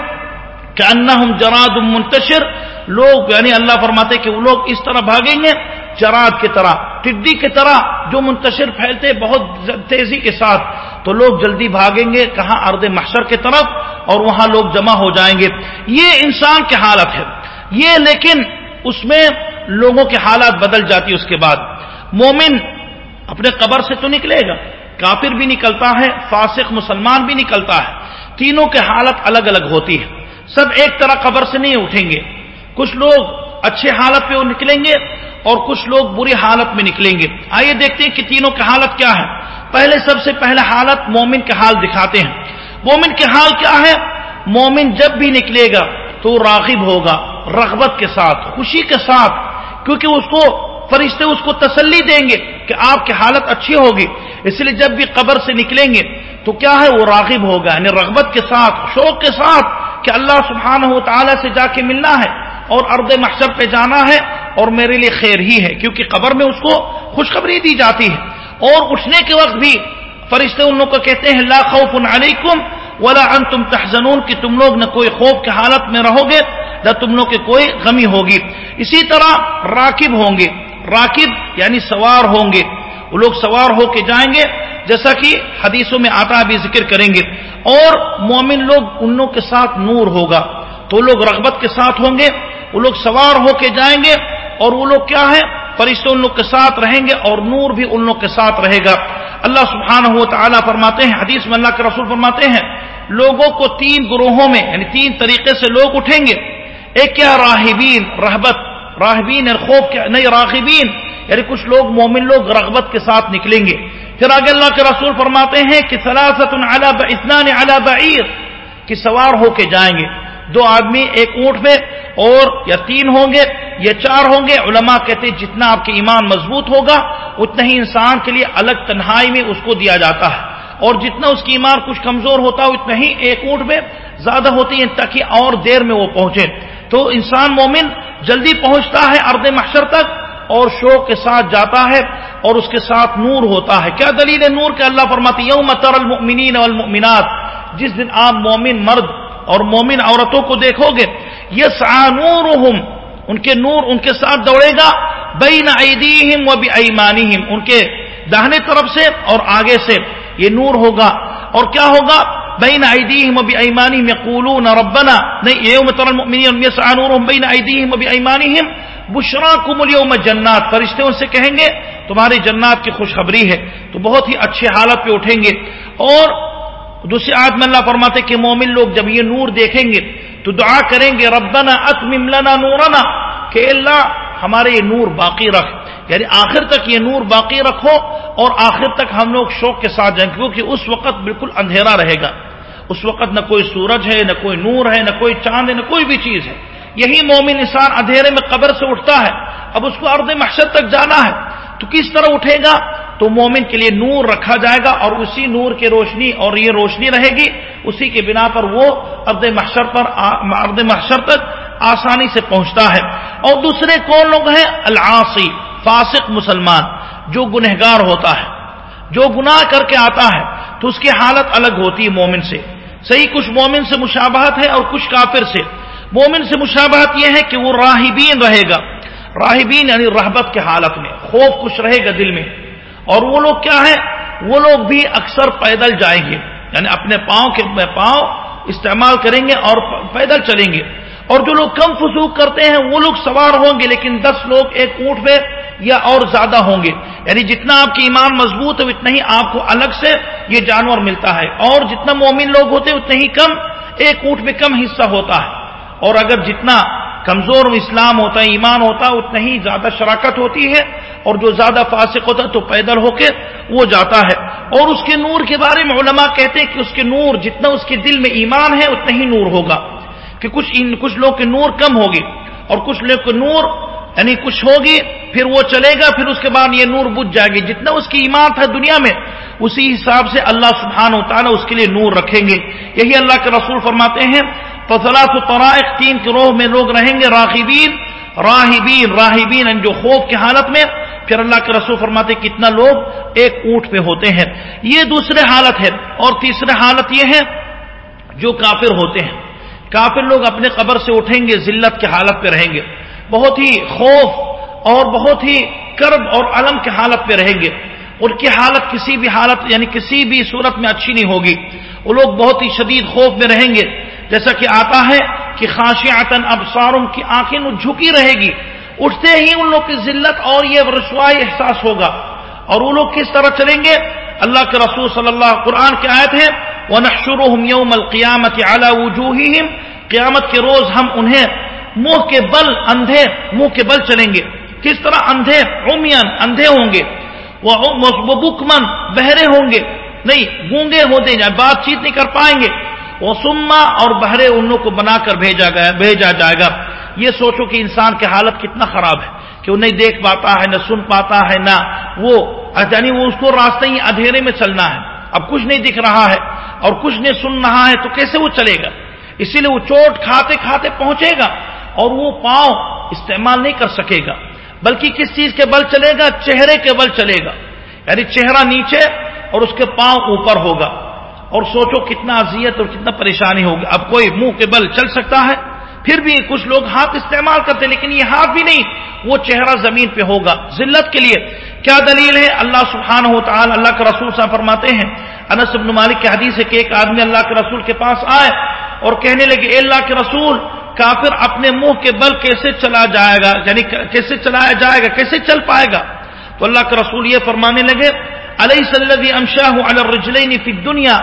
کہ انا ہم جراد منتشر۔ لوگ یعنی اللہ فرماتے کہ وہ لوگ اس طرح بھاگیں گے، جراد کی طرح، ٹڈی کی طرح جو منتشر پھیلتے بہت تیزی کے ساتھ۔ تو لوگ جلدی بھاگیں گے کہاں؟ ارد محشر کی طرف اور وہاں لوگ جمع ہو جائیں گے۔ یہ انسان کی حالت ہے۔ یہ لیکن اس میں لوگوں کی حالات بدل جاتی اس کے بعد۔ مومن اپنے قبر سے تو نکلے گا۔ کافر بھی نکلتا ہے، فاسق مسلمان بھی نکلتا ہے۔ تینوں کی حالت الگ الگ ہوتی ہے سب ایک طرح قبر سے نہیں اٹھیں گے۔ کچھ لوگ اچھے حالت پہ نکلیں گے اور کچھ لوگ بری حالت میں نکلیں گے۔ آئیے دیکھتے ہیں کہ تینوں کی حالت کیا ہے پہلے سب سے پہلے حالت مومن کے حال دکھاتے ہیں۔ مومن کے حال کیا ہے؟ مومن جب بھی نکلے گا تو راغب ہوگا، رغبت کے ساتھ، خوشی کے ساتھ، کیونکہ اس کو فرشتے اس کو تسلی دیں گے کہ آپ کی حالت اچھی ہوگی، اس لیے جب بھی قبر سے نکلیں گے تو کیا ہے وہ راغب ہوگا یعنی رغبت کے ساتھ، شوق کے ساتھ کہ اللہ سبحانہ و تعالیٰ سے جا کے ملنا ہے اور ارد محشر پہ جانا ہے اور میرے لیے خیر ہی ہے، کیونکہ قبر میں اس کو خوشخبری دی جاتی ہے۔ اور اٹھنے کے وقت بھی فرشتے ان لوگ کو کہتے ہیں، لا خوف علیکم ولا انتم تحزنون، کہ تم لوگ نہ کوئی خوف کی حالت میں رہو گے، نہ تم لوگ کی کوئی غمی ہوگی۔ اسی طرح راکب ہوں گے۔ راکب یعنی سوار ہوں گے۔ وہ لوگ سوار ہو کے جائیں گے، جیسا کہ حدیثوں میں آتا بھی ذکر کریں گے۔ اور مومن لوگ ان لوگ کے ساتھ نور ہوگا۔ تو لوگ رغبت کے ساتھ ہوں گے، وہ لوگ سوار ہو کے جائیں گے۔ اور وہ لوگ کیا ہے فرشتے ان لوگ کے ساتھ رہیں گے اور نور بھی ان لوگ کے ساتھ رہے گا۔ اللہ سبحانہ و تعالیٰ فرماتے ہیں، حدیث میں اللہ کے رسول فرماتے ہیں، لوگوں کو تین گروہوں میں یعنی تین طریقے سے لوگ اٹھیں گے۔ ایک کیا؟ راہبین رحبت راہبین اور خوف کیا نہیں، راغبین. یعنی کچھ لوگ، مومن لوگ رغبت کے ساتھ نکلیں گے. پھر آگے اللہ کے رسول فرماتے ہیں کہ سلاست اسنان اعلی بعیر. کہ سوار ہو کے جائیں گے. دو آدمی، ایک اونٹ میں اور یا تین ہوں گے یا چار ہوں گے. علماء کہتے جتنا آپ کے ایمان مضبوط ہوگا، اتنا ہی انسان کے لیے الگ تنہائی میں اس کو دیا جاتا ہے. اور جتنا اس کی ایمان کچھ کمزور ہوتا ہے اتنا ہی ایک اونٹ میں زیادہ ہوتی ہے تاکہ اور دیر میں وہ پہنچے۔ تو انسان مومن جلدی پہنچتا ہے ارد محشر تک اور شوق کے ساتھ جاتا ہے اور اس کے ساتھ نور ہوتا ہے۔ کیا دلیل نور؟ کے اللہ فرماتی یوم تر المؤمنین والمؤمنات۔ جس دن آپ مومن مرد اور مومن عورتوں کو دیکھو گے یہ سانورہم ان کے نور ان کے ساتھ دوڑے گا، بین ایدیہم و بایمانہم ان کے داہنے طرف سے اور آگے سے۔ یہ نور ہوگا اور کیا ہوگا؟ بین ایدیہم و بایمانہم یقولون ربنا، نہیں، یوم تر المؤمنین یسعى نورهم بین ایدیہم بایمانہم بشراکم اليوم جنات، فرشتے ان سے کہیں گے، تمہاری جنات کی خوشخبری ہے، تو بہت ہی اچھے حالت پہ اٹھیں گے۔ اور دوسری آیت میں اللہ فرماتے کہ مومن لوگ جب یہ نور دیکھیں گے، تو دعا کریں گے، ربنا اتمم لنا نورنا، کہ اللہ ہمارے یہ نور باقی رکھ۔ یعنی آخر تک یہ نور باقی رکھو اور آخر تک ہم لوگ شوق کے ساتھ جائیں، کیونکہ اس وقت بالکل اندھیرا رہے گا۔ اس وقت نہ کوئی سورج ہے، نہ کوئی نور ہے، نہ کوئی چاند ہے، نہ کوئی بھی چیز ہے۔ یہی مومن انسان اندھیرے میں قبر سے اٹھتا ہے۔ اب اس کو ارد محشر تک جانا ہے۔ تو کس طرح اٹھے گا؟ تو مومن کے لیے نور رکھا جائے گا اور اسی نور کی روشنی اور یہ روشنی رہے گی۔ اسی کے بنا پر وہ ارد محشر پر ارد محشر تک آسانی سے پہنچتا ہے اور دوسرے کون لوگ ہیں؟ العاصی، فاسق مسلمان، جو گنہگار ہوتا ہے، جو گناہ کر کے آتا ہے، تو اس کی حالت الگ ہوتی ہے مومن سے۔ صحیح، کچھ مومن سے مشابہت ہے اور کچھ کافر سے۔ مومن سے مشابہت یہ ہے کہ وہ راہبین رہے گا۔ راہبین یعنی رحبت کے حالت میں، خوف کچھ رہے گا دل میں۔ اور وہ لوگ کیا ہے وہ لوگ بھی اکثر پیدل جائیں گے یعنی اپنے پاؤں کے پاؤں استعمال کریں گے اور پیدل چلیں گے۔ اور جو لوگ کم فسوخ کرتے ہیں وہ لوگ سوار ہوں گے، لیکن دس لوگ ایک اونٹ پہ یا اور زیادہ ہوں گے۔ یعنی جتنا آپ کی ایمان مضبوط ہے، اتنا ہی آپ کو الگ سے یہ جانور ملتا ہے۔ اور جتنا مومن لوگ ہوتے ہیں اتنا ہی کم ایک اونٹ میں کم حصہ ہوتا ہے۔ اور اگر جتنا کمزور اسلام ہوتا ہے، ایمان ہوتا ہے، اتنا ہی زیادہ شراکت ہوتی ہے۔ اور جو زیادہ فاسق ہوتا ہے تو پیدل ہو کے وہ جاتا ہے۔ اور اس کے نور کے بارے میں علماء کہتے ہیں کہ اس کے نور، جتنا اس کے دل میں ایمان ہے، اتنا ہی نور ہوگا۔ کہ کچھ کچھ لوگ کے نور کم ہوگی اور کچھ لوگ کے نور یعنی کچھ ہوگی، پھر وہ چلے گا، پھر اس کے بعد یہ نور بجھ جائے گی۔ جتنا اس کی ایمان تھا دنیا میں، اسی حساب سے اللہ سبحان و تعالیٰ اس کے لیے نور رکھیں گے۔ یہی اللہ کے رسول فرماتے ہیں تو طرائق تین گروہ میں لوگ رہیں گے راہبین راہبین راہبین جو خوف کی حالت میں۔ پھر اللہ کے رسول فرماتے کتنا لوگ ایک اونٹ پہ ہوتے ہیں۔ یہ دوسرے حالت ہے اور تیسرے حالت یہ ہے جو کافر ہوتے ہیں۔ کافر لوگ اپنے قبر سے اٹھیں گے، ذلت کی حالت پہ رہیں گے۔ بہت ہی خوف اور بہت ہی کرب اور علم کی حالت پہ رہیں گے۔ ان کی حالت کسی بھی حالت یعنی کسی بھی صورت میں اچھی نہیں ہوگی۔ وہ لوگ بہت ہی شدید خوف میں رہیں گے۔ جیسا کہ آتا ہے کہ خاصی آتن اب کی آنکھیں جھکی رہے گی۔ اٹھتے ہی ان لوگ کی ذلت اور یہ رسوائی احساس ہوگا۔ اور وہ لوگ کس طرح چلیں گے؟ اللہ کے رسول صلی اللہ، قرآن کے آئے تھے وہ نقشر یوم القیامت اعلیٰ وجوہ قیامت کے روز ہم انہیں منہ کے بل اندھے، منہ کے بل چلیں گے۔ کس طرح اندھے؟ عمین اندھے ہوں گے۔ وہ بکمن بہرے ہوں گے۔ نہیں، گونگے ہوتے جائیں بات چیت نہیں کر پائیں گے۔ وہ سما اور بہرے ان کو بنا کر بھیجا گیا بھیجا جائے گا۔ یہ سوچو کہ انسان کی حالت کتنا خراب ہے، کہ وہ نہیں دیکھ پاتا ہے، نہ سن پاتا ہے، نہ وہ یعنی وہ اس کو راستے ہی اندھیرے میں چلنا ہے۔ اب کچھ نہیں دکھ رہا ہے اور کچھ نہیں سن رہا ہے تو کیسے وہ چلے گا؟ اسی لیے وہ چوٹ کھاتے کھاتے پہنچے گا اور وہ پاؤں استعمال نہیں کر سکے گا، بلکہ کس چیز کے بل چلے گا؟ چہرے کے بل چلے گا۔ یعنی چہرہ نیچے اور اس کے پاؤں اوپر ہوگا۔ اور سوچو کتنا اذیت اور کتنا پریشانی ہوگی۔ اب کوئی منہ کے بل چل سکتا ہے؟ پھر بھی کچھ لوگ ہاتھ استعمال کرتے لیکن یہ ہاتھ بھی نہیں، وہ چہرہ زمین پہ ہوگا۔ ذلت کے لیے کیا دلیل ہے؟ اللہ سبحانہ ہو تعالی اللہ کے رسول صاحب فرماتے ہیں، انس بن مالک کے حدیث ہے کہ ایک آدمی اللہ کے رسول کے پاس آئے اور کہنے لگے، اے اللہ کے رسول، کافر اپنے منہ کے بل کیسے چلا جائے گا؟ یعنی کیسے چلایا جائے گا؟ کیسے چل پائے گا؟ تو اللہ کے رسول یہ فرمانے لگے علیہ صلی امشاہ الرجلین فی الدنیا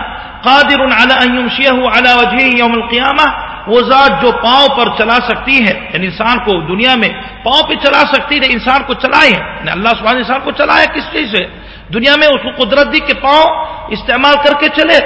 قادر على ان يمشيه على وجهه يوم القيامه وہ ذات جو پاؤں پر چلا سکتی ہے یعنی انسان کو دنیا میں پاؤں پہ چلا سکتی ہے، انسان کو چلائے یعنی اللہ سبحانہ انسان کو چلایا کس چیز سے؟ دنیا میں اس کو قدرت دی کہ پاؤں استعمال کر کے چلے۔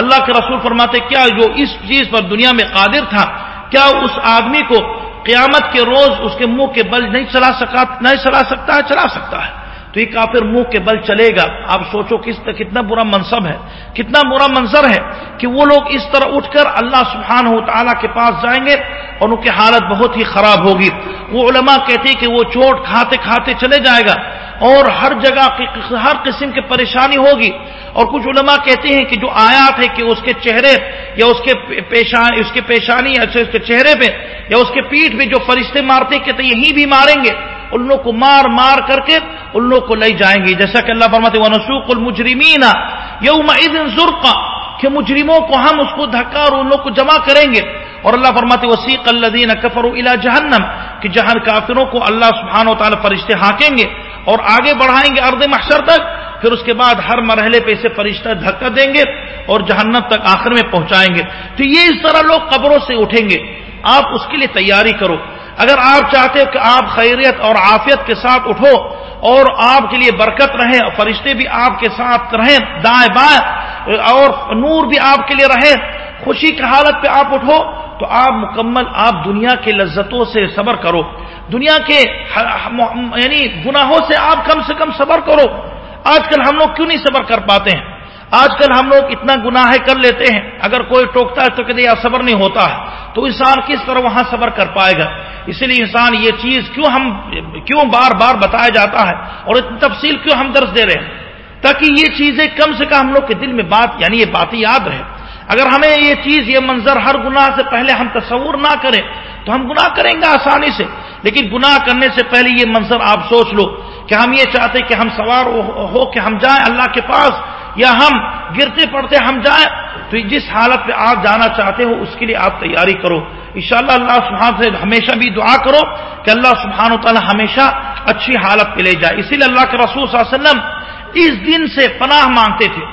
اللہ کے رسول فرماتے، کیا جو اس چیز پر دنیا میں قادر تھا؟ کیا اس آدمی کو قیامت کے روز اس کے منہ کے بل نہیں چلا سکا، نہیں چلا سکتا ہے چلا سکتا ہے؟ تو یہ کافر منہ کے بل چلے گا۔ آپ سوچو کس کتنا برا منصب ہے، کتنا برا منظر ہے کہ وہ لوگ اس طرح اٹھ کر اللہ سبحانہ و تعالیٰ کے پاس جائیں گے اور ان کی حالت بہت ہی خراب ہوگی۔ وہ علماء کہتے کہ وہ چوٹ کھاتے کھاتے چلے جائے گا اور ہر جگہ ہر قسم کی پریشانی ہوگی۔ اور کچھ علماء کہتے ہیں کہ جو آیات ہے کہ اس کے چہرے یا اس کے پیشانی اس کے پیشانی یا اس کے چہرے پہ یا اس کے پیٹھ میں جو فرشتے مارتے کہتے یہی بھی ماریں گے۔ ان لوگ کو مار مار کر کے ان لوگ کو لے جائیں گے جیسا کہ اللہ فرماتے وہ نسوق المجرمین یوم ضرور کہ مجرموں کو ہم اس کو دھکا اور ان لوگ کو جمع کریں گے۔ اور اللہ فرماتے وسیق الدین کفر الا جہنم کہ جہن کافروں کو اللہ سبحانہ و تعالی فرشتے ہانکیں گے اور آگے بڑھائیں گے ارد محشر تک، پھر اس کے بعد ہر مرحلے پہ اسے فرشتہ دھکا دیں گے اور جہنم تک آخر میں پہنچائیں گے۔ تو یہ اس طرح لوگ قبروں سے اٹھیں گے۔ آپ اس کے لیے تیاری کرو۔ اگر آپ چاہتے ہو کہ آپ خیریت اور عافیت کے ساتھ اٹھو اور آپ کے لیے برکت رہے فرشتے بھی آپ کے ساتھ رہیں، دائیں بائیں، اور نور بھی آپ کے لیے رہے خوشی کی حالت پہ آپ اٹھو، تو آپ مکمل، آپ دنیا کے لذتوں سے صبر کرو۔ دنیا کے یعنی گناہوں سے آپ کم سے کم صبر کرو۔ آج کل ہم لوگ کیوں نہیں صبر کر پاتے ہیں؟ آج کل ہم لوگ اتنا گناہ کر لیتے ہیں۔ اگر کوئی ٹوکتا ہے تو کہتے یا صبر نہیں ہوتا ہے۔ تو انسان کس طرح وہاں صبر کر پائے گا؟ اسی لیے انسان یہ چیز کیوں ہم کیوں بار بار بتایا جاتا ہے اور اتنی تفصیل کیوں ہم درس دے رہے ہیں؟ تاکہ یہ چیزیں کم سے کم ہم لوگ کے دل میں بات یعنی یہ باتیں یاد رہے اگر ہمیں یہ چیز، یہ منظر ہر گناہ سے پہلے ہم تصور نہ کریں، تو ہم گناہ کریں گے آسانی سے۔ لیکن گناہ کرنے سے پہلے یہ منظر آپ سوچ لو کہ ہم یہ چاہتے کہ ہم سوار ہو کہ ہم جائیں اللہ کے پاس۔ یا ہم گرتے پڑتے ہم جائیں تو جس حالت پہ آپ جانا چاہتے ہو اس کے لیے آپ تیاری کرو۔ انشاءاللہ اللہ سبحانہ سے ہمیشہ بھی دعا کرو کہ اللہ سبحانہ و تعالی ہمیشہ اچھی حالت پہ لے جائے۔ اسی لیے اللہ کے رسول صلی اللہ علیہ وسلم اس دن سے پناہ مانگتے تھے۔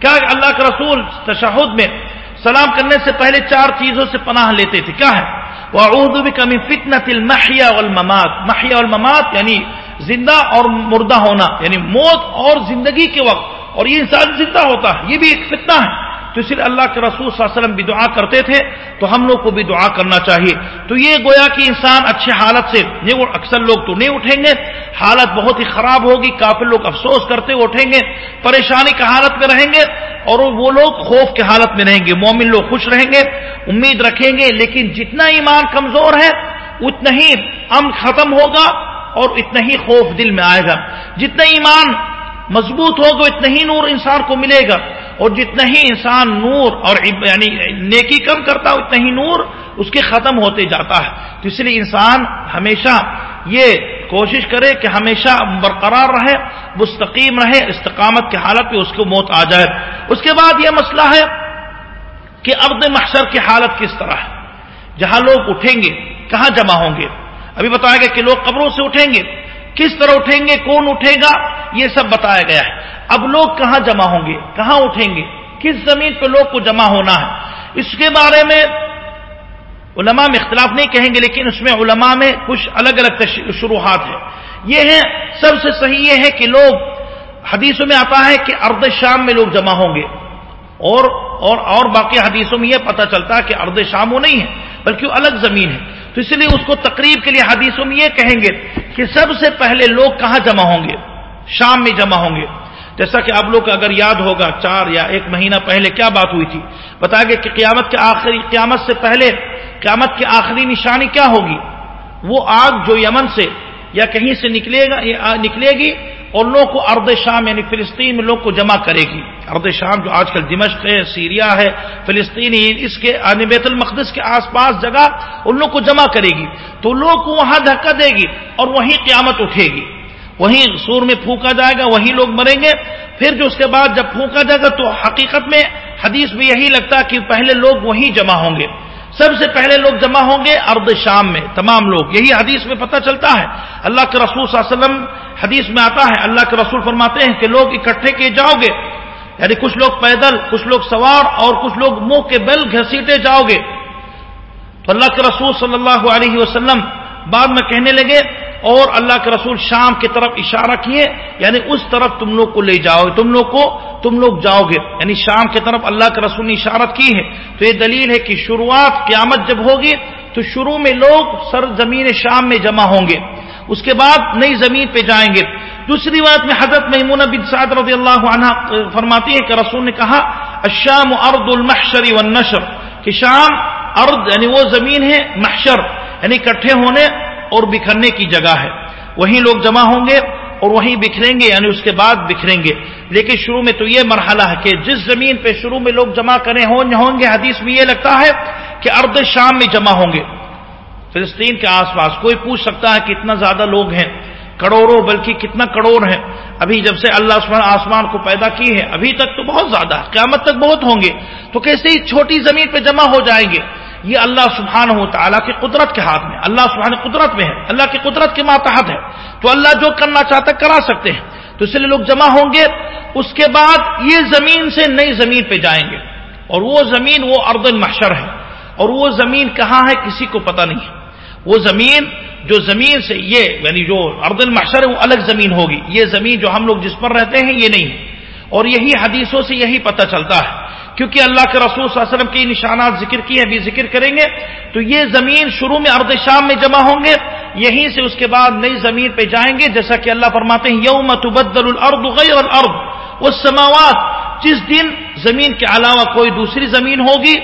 کیا اللہ کے رسول تشہد میں سلام کرنے سے پہلے چار چیزوں سے پناہ لیتے تھے؟ کیا ہے؟ وہ اردو بھی کمی فتنا تل محیا محیا المماد یعنی زندہ اور مردہ ہونا یعنی موت اور زندگی کے وقت۔ اور یہ انسان زندہ ہوتا ہے، یہ بھی ایک فتنہ ہے۔ تو اس لیے اللہ کے رسول صلی اللہ علیہ وسلم بھی دعا کرتے تھے، تو ہم لوگ کو بھی دعا کرنا چاہیے۔ تو یہ گویا کہ انسان اچھے حالت سے نہیں اکثر لوگ تو نہیں اٹھیں گے۔ حالت بہت ہی خراب ہوگی کافی لوگ افسوس کرتے اٹھیں گے، پریشانی کی حالت میں رہیں گے اور وہ لوگ خوف کی حالت میں رہیں گے۔ مومن لوگ خوش رہیں گے، امید رکھیں گے، لیکن جتنا ایمان کمزور ہے، اتنا ہی امن ختم ہوگا اور اتنا ہی خوف دل میں آئے گا۔ جتنا ایمان مضبوط ہوگا اتنا ہی نور انسان کو ملے گا۔ اور جتنا ہی انسان نور اور یعنی نیکی کم کرتا، اتنا ہی نور اس کے ختم ہوتے جاتا ہے۔ تو اس لیے انسان ہمیشہ یہ کوشش کرے کہ ہمیشہ برقرار رہے، مستقیم رہے، استقامت کی حالت میں اس کو موت آ جائے۔ اس کے بعد یہ مسئلہ ہے کہ ارد محشر کی حالت کس طرح ہے؟ جہاں لوگ اٹھیں گے، کہاں جمع ہوں گے؟ ابھی بتایا گیا کہ لوگ قبروں سے اٹھیں گے۔ کس طرح اٹھیں گے، کون اٹھے گا، یہ سب بتایا گیا ہے۔ اب لوگ کہاں جمع ہوں گے؟ کہاں اٹھیں گے؟ کس زمین پہ لوگ کو جمع ہونا ہے؟ اس کے بارے میں علماء میں اختلاف نہیں کہیں گے، لیکن اس میں علماء میں کچھ الگ الگ شروحات ہیں۔ یہ ہے سب سے صحیح یہ ہے کہ لوگ، حدیثوں میں آتا ہے کہ ارد شام میں لوگ جمع ہوں گے۔ اور اور اور باقی حدیثوں میں یہ پتہ چلتا ہے کہ ارد شام وہ نہیں ہے، بلکہ وہ الگ زمین ہے۔ تو اس لیے اس کو تقریب کے لیے حدیثوں میں یہ کہیں گے کہ سب سے پہلے لوگ کہاں جمع ہوں گے؟ شام میں جمع ہوں گے۔ جیسا کہ آپ لوگ کو اگر یاد ہوگا، چار یا ایک مہینہ پہلے کیا بات ہوئی تھی؟ بتا گیا کہ قیامت کے آخری، قیامت سے پہلے، قیامت کی آخری نشانی کیا ہوگی؟ وہ آگ جو یمن سے یا کہیں سے نکلے گا نکلے گی اور لوگ کو ارد شام یعنی فلسطین میں لوگ کو جمع کرے گی۔ ارد شام جو آج کل دمشق ہے، سیریا ہے، فلسطین اس کے یعنی بیت المقدس کے آس پاس جگہ ان لوگ کو جمع کرے گی۔ تو لوگ کو وہاں دھکا دے گی اور وہیں قیامت اٹھے گی۔ وہیں سور میں پھونکا جائے گا، وہیں لوگ مریں گے۔ پھر جو اس کے بعد جب پھونکا جائے گا تو حقیقت میں حدیث میں یہی لگتا کہ پہلے لوگ وہیں جمع ہوں گے۔ سب سے پہلے لوگ جمع ہوں گے ارد شام میں، تمام لوگ۔ یہی حدیث میں پتہ چلتا ہے۔ اللہ کے رسول صلی اللہ علیہ وسلم حدیث میں آتا ہے، اللہ کے رسول فرماتے ہیں کہ لوگ اکٹھے کیے جاؤ گے۔ یعنی کچھ لوگ پیدل، کچھ لوگ سوار اور کچھ لوگ منہ کے بل گھسیٹے جاؤ گے۔ تو اللہ کے رسول صلی اللہ علیہ وسلم بعد میں کہنے لگے اور اللہ کے رسول شام کی طرف اشارہ کیے یعنی اس طرف تم لوگ کو لے جاؤ گے، تم لوگ کو، تم لوگ جاؤ گے۔ یعنی شام کی طرف اللہ کے رسول نے اشارت کی ہے۔ تو یہ دلیل ہے کہ شروعات قیامت جب ہوگی، تو شروع میں لوگ سر زمین شام میں جمع ہوں گے۔ اس کے بعد نئی زمین پہ جائیں گے۔ دوسری بات میں حضرت میمونہ بن سعد رضی اللہ عنہ فرماتی ہے کہ رسول نے کہا، الشام ارد المحشر والنشر، کہ شام ارد یعنی وہ زمین ہے، محشر یعنی اکٹھے ہونے اور بکھرنے کی جگہ ہے۔ وہیں لوگ جمع ہوں گے اور وہیں بکھریں گے یعنی اس کے بعد بکھریں گے۔ لیکن شروع میں تو یہ مرحلہ ہے کہ جس زمین پہ شروع میں لوگ جمع کریں ہوں گے، حدیث میں یہ لگتا ہے کہ ارد شام میں جمع ہوں گے۔ فلسطین کے آس پاس کوئی پوچھ سکتا ہے کتنا زیادہ لوگ ہیں۔ کروڑوں بلکہ کتنا کروڑ ہیں۔ ابھی جب سے اللہ آسمان کو پیدا کی ہے ابھی تک تو بہت زیادہ ہے۔ قیامت تک بہت ہوں گے۔ تو کیسے ہی چھوٹی زمین پہ جمع ہو جائیں گے؟ یہ اللہ سبحانہ ہو تعالیٰ کی قدرت کے ہاتھ میں اللہ سبحانہ قدرت میں ہے۔ اللہ کی قدرت کے ماتحت ہے۔ تو اللہ جو کرنا چاہتا کرا سکتے ہیں۔ تو اس لیے لوگ جمع ہوں گے۔ اس کے بعد یہ زمین سے نئی زمین پہ جائیں گے۔ اور وہ زمین، وہ ارد المحشر ہے۔ اور وہ زمین کہاں ہے، کسی کو پتہ نہیں ہے۔ وہ زمین جو زمین سے یہ یعنی جو ارد المحشر ہے وہ الگ زمین ہوگی۔ یہ زمین جو ہم لوگ جس پر رہتے ہیں یہ نہیں۔ اور یہی حدیثوں سے یہی پتہ چلتا ہے۔ کیونکہ اللہ کے رسول صلی اللہ علیہ وسلم کی نشانات ذکر کیے ابھی ذکر کریں گے۔ تو یہ زمین شروع میں ارد شام میں جمع ہوں گے۔ یہیں سے اس کے بعد نئی زمین پہ جائیں گے۔ جیسا کہ اللہ فرماتے ہیں، یوم تبدل الارض غیر الارض۔ وہ سماوات، جس دن زمین کے علاوہ کوئی دوسری زمین ہوگی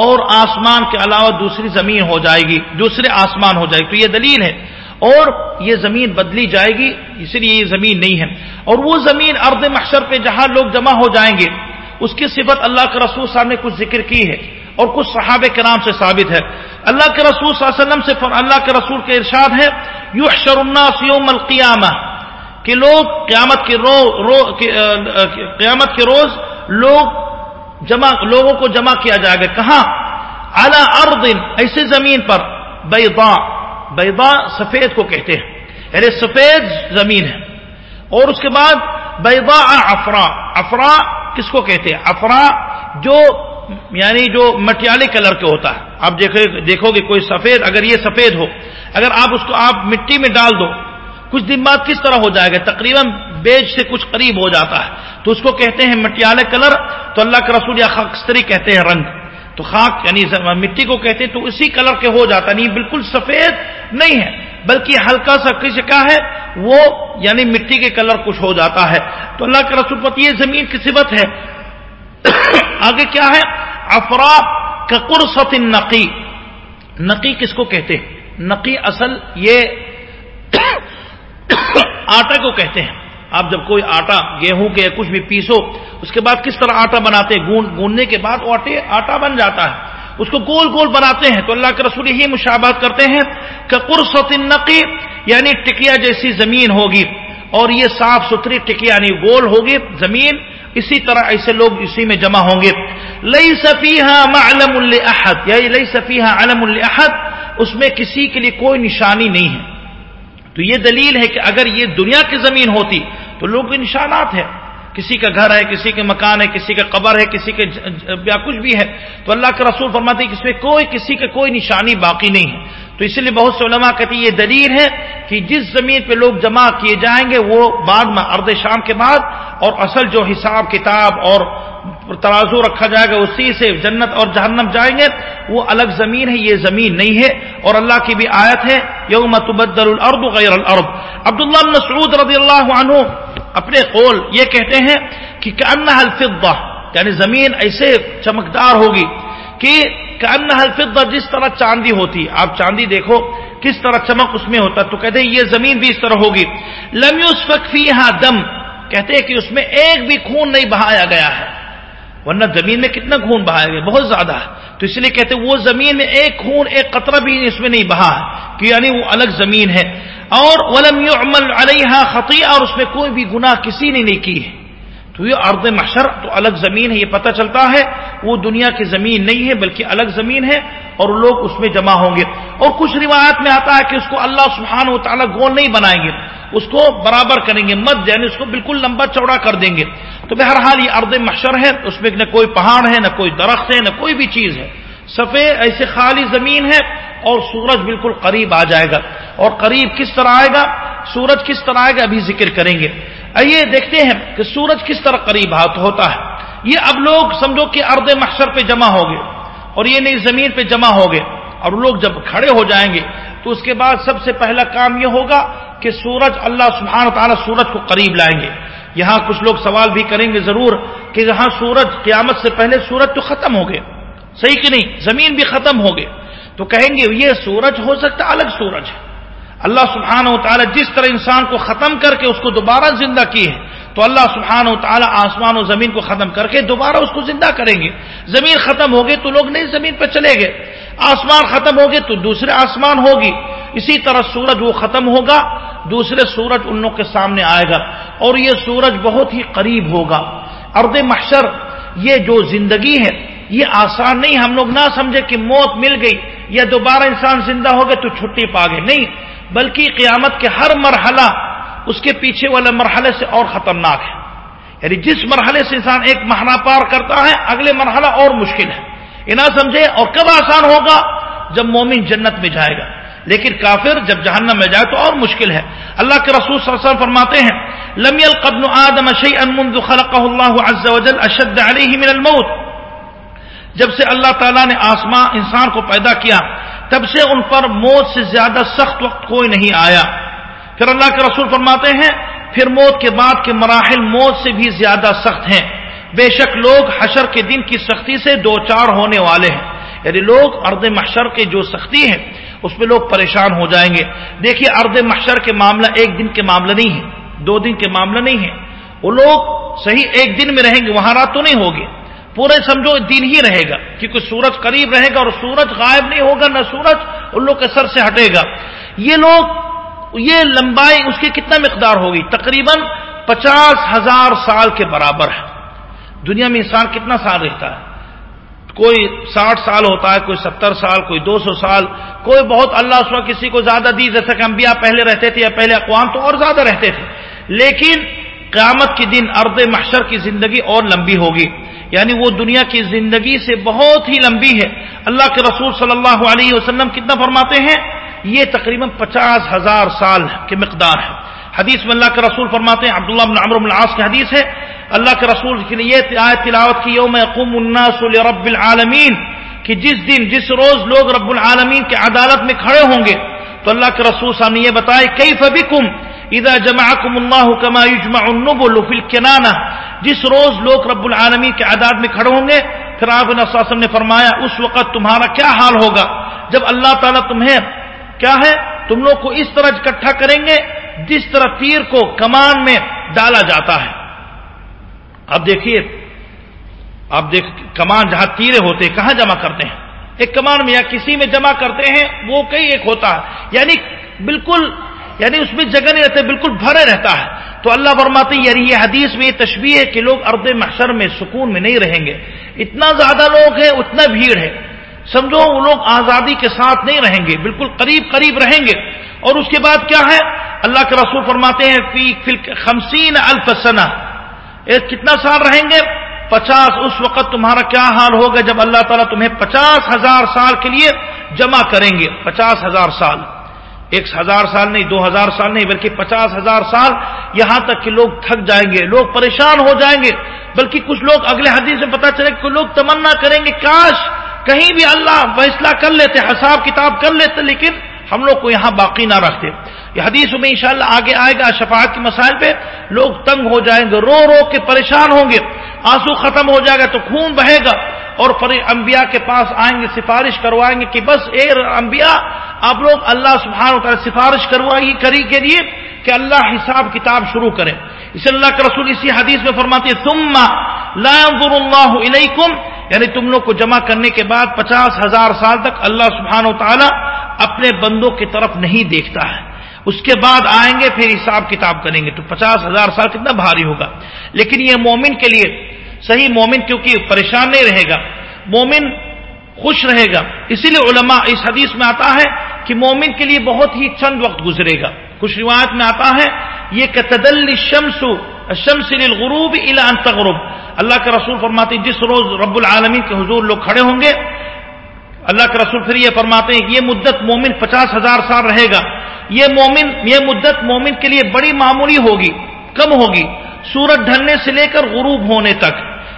اور آسمان کے علاوہ دوسری زمین ہو جائے گی دوسرے آسمان ہو جائے گی۔ تو یہ دلیل ہے۔ اور یہ زمین بدلی جائے گی اس لیے یہ زمین نہیں ہے۔ اور وہ زمین ارد محشر پہ جہاں لوگ جمع ہو جائیں گے اس کی صفت اللہ کے رسول صاحب نے کچھ ذکر کی ہے اور کچھ صحابہ کے نام سے ثابت ہے۔ اللہ کے رسول صلی اللہ علیہ وسلم سے اللہ کے رسول کے ارشاد ہے یو الناس یوم القیامہ۔ کہ لوگ قیامت کے رو, رو قیامت کے روز لوگ جمع لوگوں کو جمع کیا جائے گا۔ کہاں؟ اعلی ارد ایسی زمین پر۔ بیضا بیضا سفید کو کہتے ہیں۔ یعنی سفید زمین ہے۔ اور اس کے بعد بیضا افرا افرا کس کو کہتے ہیں؟ افرا جو یعنی جو مٹیالے کلر کے ہوتا ہے۔ آپ دیکھو گے کوئی سفید، اگر یہ سفید ہو، اگر آپ اس کو، آپ مٹی میں ڈال دو کچھ دن بعد کس طرح ہو جائے گا؟ تقریباً بیج سے کچھ قریب ہو جاتا ہے۔ تو اس کو کہتے ہیں مٹیالے کلر، تو اللہ کے رسول یا خاکستری کہتے ہیں رنگ۔ تو خاک یعنی مٹی کو کہتے ہیں تو اسی کلر کے ہو جاتا نہیں یعنی بالکل سفید نہیں ہے، بلکہ ہلکا سا کسی کا ہے، وہ یعنی مٹی کے کلر کچھ ہو جاتا ہے۔ تو اللہ کے رسول پتی یہ زمین کی صفت ہے۔ آگے کیا ہے؟ افرا ککر نقی نقی کس کو کہتے ہیں؟ نقی اصل یہ آٹا کو کہتے ہیں۔ آپ جب کوئی آٹا، گیہوں کے کچھ بھی پیسو، اس کے بعد کس طرح آٹا بناتے ہیں؟ گوننے کے بعد آٹا بن جاتا ہے۔ اس کو گول گول بناتے ہیں۔ تو اللہ کے رسول ہی مشابات کرتے ہیں کہ قرص نقی یعنی ٹکیا جیسی زمین ہوگی۔ اور یہ صاف ستھری ٹکیا یعنی گول ہوگی زمین۔ اسی طرح ایسے لوگ اسی میں جمع ہوں گے۔ لئی سفیہ یعنی علم الحد یعنی لئی سفیہ علم الحد اس میں کسی کے لیے کوئی نشانی نہیں ہے۔ تو یہ دلیل ہے کہ اگر یہ دنیا کی زمین ہوتی تو لوگ نشانات ہیں۔ کسی کا گھر ہے، کسی کے مکان ہے، کسی کا قبر ہے، کسی کے یا کچھ بھی ہے۔ تو اللہ کے رسول فرماتے کہ اس میں کوئی کسی کا کوئی نشانی باقی نہیں ہے۔ تو اسی لیے بہت سے علماء کہتے ہیں یہ دلیل ہے کہ جس زمین پہ لوگ جمع کیے جائیں گے وہ بعد میں ارد شام کے بعد اور اصل جو حساب کتاب اور ترازو رکھا جائے گا، اسی سے جنت اور جہنم جائیں گے۔ وہ الگ زمین ہے، یہ زمین نہیں ہے۔ اور اللہ کی بھی آیت ہے، یوم تبدل الارض غیر الارض۔ عبداللہ بن مسعود رضی اللہ عنہ اپنے قول یہ کہتے ہیں کہ الفضہ یعنی زمین ایسے چمکدار ہوگی کہ الفضہ جس طرح چاندی ہوتی۔ آپ چاندی دیکھو، کس طرح چمک اس میں ہوتا، تو کہتے ہیں یہ زمین بھی اس طرح ہوگی۔ لم فیہا دم، کہتے ہیں کہ اس میں ایک بھی خون نہیں بہایا گیا ہے۔ ورنہ زمین میں کتنا خون بہایا گیا بہت زیادہ ہے۔ تو اس لیے کہتے ہیں وہ زمین میں ایک خون، ایک قطرہ بھی اس میں نہیں بہا ہے، کہ یعنی وہ الگ زمین ہے۔ اور ولم يعمل علیہ خطیہ اور اس میں کوئی بھی گناہ کسی نے نہیں کی ہے۔ تو یہ ارد محشر تو الگ زمین ہے، یہ پتہ چلتا ہے، وہ دنیا کی زمین نہیں ہے، بلکہ الگ زمین ہے اور لوگ اس میں جمع ہوں گے۔ اور کچھ روایت میں آتا ہے کہ اس کو اللہ سبحانہ و تعالیٰ گول نہیں بنائیں گے، اس کو برابر کریں گے مت یعنی اس کو بالکل لمبا چوڑا کر دیں گے۔ تو بہرحال یہ ارد محشر ہے، اس میں نہ کوئی پہاڑ ہے، نہ کوئی درخت ہے، نہ کوئی بھی چیز ہے۔ سفید ایسے خالی زمین ہے اور سورج بالکل قریب آ جائے گا۔ اور قریب کس طرح آئے گا؟ سورج کس طرح آئے گا؟ ابھی ذکر کریں گے۔ آئیے دیکھتے ہیں کہ سورج کس طرح قریب ہوتا ہے۔ یہ اب لوگ سمجھو کہ ارد محشر پہ جمع ہو گئے اور یہ نئی زمین پہ جمع ہو گئے اور لوگ جب کھڑے ہو جائیں گے تو اس کے بعد سب سے پہلا کام یہ ہوگا کہ سورج اللہ سبحانہ تعالیٰ سورج کو قریب لائیں گے۔ یہاں کچھ لوگ سوال بھی کریں گے ضرور کہ جہاں سورج قیامت سے پہلے سورج تو ختم ہو گئے۔ صحیح کہ نہیں؟ زمین بھی ختم ہو گئے۔ تو کہیں گے یہ سورج ہو سکتا الگ سورج ہے۔ اللہ سبحانہ و تعالیٰ جس طرح انسان کو ختم کر کے اس کو دوبارہ زندہ کی ہے، تو اللہ سبحانہ و تعالیٰ آسمان و زمین کو ختم کر کے دوبارہ اس کو زندہ کریں گے۔ زمین ختم ہوگی تو لوگ نئی زمین پہ چلے گئے۔ آسمان ختم ہوگے تو دوسرے آسمان ہوگی۔ اسی طرح سورج وہ ختم ہوگا، دوسرے سورج ان لوگ کے سامنے آئے گا۔ اور یہ سورج بہت ہی قریب ہوگا۔ ارد محشر، یہ جو زندگی ہے، یہ آسان نہیں، ہم لوگ نہ سمجھے کہ موت مل گئی یا دوبارہ انسان زندہ ہو گئے تو چھٹی پا گئے۔ نہیں بلکہ قیامت کے ہر مرحلہ اس کے پیچھے والے مرحلے سے اور خطرناک ہے۔ یعنی جس مرحلے سے انسان ایک مہینہ پار کرتا ہے، اگلے مرحلہ اور مشکل ہے۔ یہ نہ سمجھے اور کب آسان ہوگا؟ جب مومن جنت میں جائے گا۔ لیکن کافر جب جہنم میں جائے تو اور مشکل ہے۔ اللہ کے رسول صلی اللہ علیہ وسلم فرماتے ہیں، لم القبن آدم شيئا منذ خلقه الله عز وجل اشد عليه من الموت۔ جب سے اللہ تعالیٰ نے آسمان انسان کو پیدا کیا تب سے ان پر موت سے زیادہ سخت وقت کوئی نہیں آیا۔ پھر اللہ کے رسول فرماتے ہیں، پھر موت کے بعد کے مراحل موت سے بھی زیادہ سخت ہیں۔ بے شک لوگ حشر کے دن کی سختی سے دو چار ہونے والے ہیں۔ یعنی لوگ ارد محشر کے جو سختی ہے اس پہ لوگ پریشان ہو جائیں گے۔ دیکھیے ارد محشر کے معاملہ ایک دن کے معاملہ نہیں ہے، دو دن کے معاملہ نہیں ہے۔ وہ لوگ صحیح ایک دن میں رہیں گے، وہاں رات تو نہیں ہوگی۔ پورے سمجھو دن ہی رہے گا کیونکہ سورج قریب رہے گا اور سورج غائب نہیں ہوگا، نہ سورج ان لوگ کے سر سے ہٹے گا۔ یہ لوگ، یہ لمبائی اس کی کتنا مقدار ہوگی؟ تقریباً پچاس ہزار سال کے برابر ہے۔ دنیا میں انسان کتنا سال رہتا ہے؟ کوئی ساٹھ سال ہوتا ہے، کوئی ستر سال، کوئی دو سو سال، کوئی بہت اللہ سو کسی کو زیادہ دی، جیسا کہ انبیاء پہلے رہتے تھے یا پہلے اقوام تو اور زیادہ رہتے تھے۔ لیکن قیامت کے دن ارد محشر کی زندگی اور لمبی ہوگی۔ یعنی وہ دنیا کی زندگی سے بہت ہی لمبی ہے۔ اللہ کے رسول صلی اللہ علیہ وسلم کتنا فرماتے ہیں؟ یہ تقریباً پچاس ہزار سال کی مقدار ہے۔ حدیث میں اللہ کے رسول فرماتے ہیں، عبداللہ بن عمر بن العاص کی حدیث ہے۔ اللہ کے رسول کے لیے آیت تلاوت کی، یوم یقوم الناس لرب العالمین، کہ جس دن، جس روز لوگ رب العالمین کے عدالت میں کھڑے ہوں گے، تو اللہ کے رسول صاحب نے یہ بتایا کئی فبکم اذا جمعکم اللہ کما یجمع النبل فی الکنانہ۔ جس روز لوگ رب العالمین کے عدالت میں کھڑے ہوں گے، پھر آپ نے فرمایا، اس وقت تمہارا کیا حال ہوگا؟ جب اللہ تعالیٰ تمہیں، کیا ہے؟ تم لوگ کو اس طرح اکٹھا کریں گے جس طرح تیر کو کمان میں ڈالا جاتا ہے۔ اب دیکھیے، آپ دیکھ، کمان جہاں تیرے ہوتے ہیں کہاں جمع کرتے ہیں؟ ایک کمان میں یا کسی میں جمع کرتے ہیں، وہ کئی ایک ہوتا ہے۔ یعنی بالکل یعنی اس میں جگہ نہیں رہتے، بالکل بھرے رہتا ہے۔ تو اللہ فرماتے یعنی یہ حدیث میں یہ تشبیح ہے کہ لوگ ارد محشر میں سکون میں نہیں رہیں گے۔ اتنا زیادہ لوگ ہیں، اتنا بھیڑ ہے۔ سمجھو، وہ لوگ آزادی کے ساتھ نہیں رہیں گے، بالکل قریب قریب رہیں گے۔ اور اس کے بعد کیا ہے؟ اللہ کے رسول فرماتے ہیں، فی خمسین الفسنا کتنا سال رہیں گے؟ پچاس۔ اس وقت تمہارا کیا حال ہوگا جب اللہ تعالیٰ تمہیں پچاس ہزار سال کے لیے جمع کریں گے۔ پچاس ہزار سال۔ ایک ہزار سال نہیں، دو ہزار سال نہیں، بلکہ پچاس ہزار سال یہاں تک کہ لوگ تھک جائیں گے، لوگ پریشان ہو جائیں گے۔ بلکہ کچھ لوگ اگلے حدیث میں پتا چلے کہ لوگ تمنا کریں گے، کاش کہیں بھی اللہ فیصلہ کر لیتے، حساب کتاب کر لیتے، لیکن ہم لوگ کو یہاں باقی نہ رکھتے۔ یہ حدیث میں انشاءاللہ آگے آئے گا شفاعت کے مسائل پہ۔ لوگ تنگ ہو جائیں گے، رو رو کے پریشان ہوں گے۔ آنسو ختم ہو جائے گا تو خون بہے گا۔ اور انبیاء کے پاس آئیں گے، سفارش کروائیں گے کہ بس اے انبیاء، آپ لوگ اللہ سبحانہ تعالی سفارش کروائی کری کے لیے کہ اللہ حساب کتاب شروع کرے۔ اس اللہ کے رسول اسی حدیث میں فرماتے ثم لا ينظر اللہ علیکم۔ یعنی تم لوگ کو جمع کرنے کے بعد پچاس ہزار سال تک اللہ سبحانہ و تعالی اپنے بندوں کی طرف نہیں دیکھتا ہے۔ اس کے بعد آئیں گے، پھر حساب کتاب کریں گے۔ تو پچاس ہزار سال کتنا بھاری ہوگا۔ لیکن یہ مومن کے لیے صحیح مومن کیونکہ پریشان نہیں رہے گا، مومن خوش رہے گا۔ اسی لیے علماء اس حدیث میں آتا ہے کہ مومن کے لیے بہت ہی چند وقت گزرے گا۔ کچھ روایت میں آتا ہے، یہ کتدل شمس شمس غروب الا تغرب۔ اللہ کے رسول فرماتے جس روز رب العالمین کے حضور لوگ کھڑے ہوں گے اللہ کے رسول پھر یہ فرماتے ہیں کہ یہ مدت مومن پچاس ہزار سال رہے گا۔ یہ مومن، یہ مدت مومن کے لیے بڑی معمولی ہوگی، کم ہوگی۔ سورج ڈھلنے سے لے کر غروب ہونے تک۔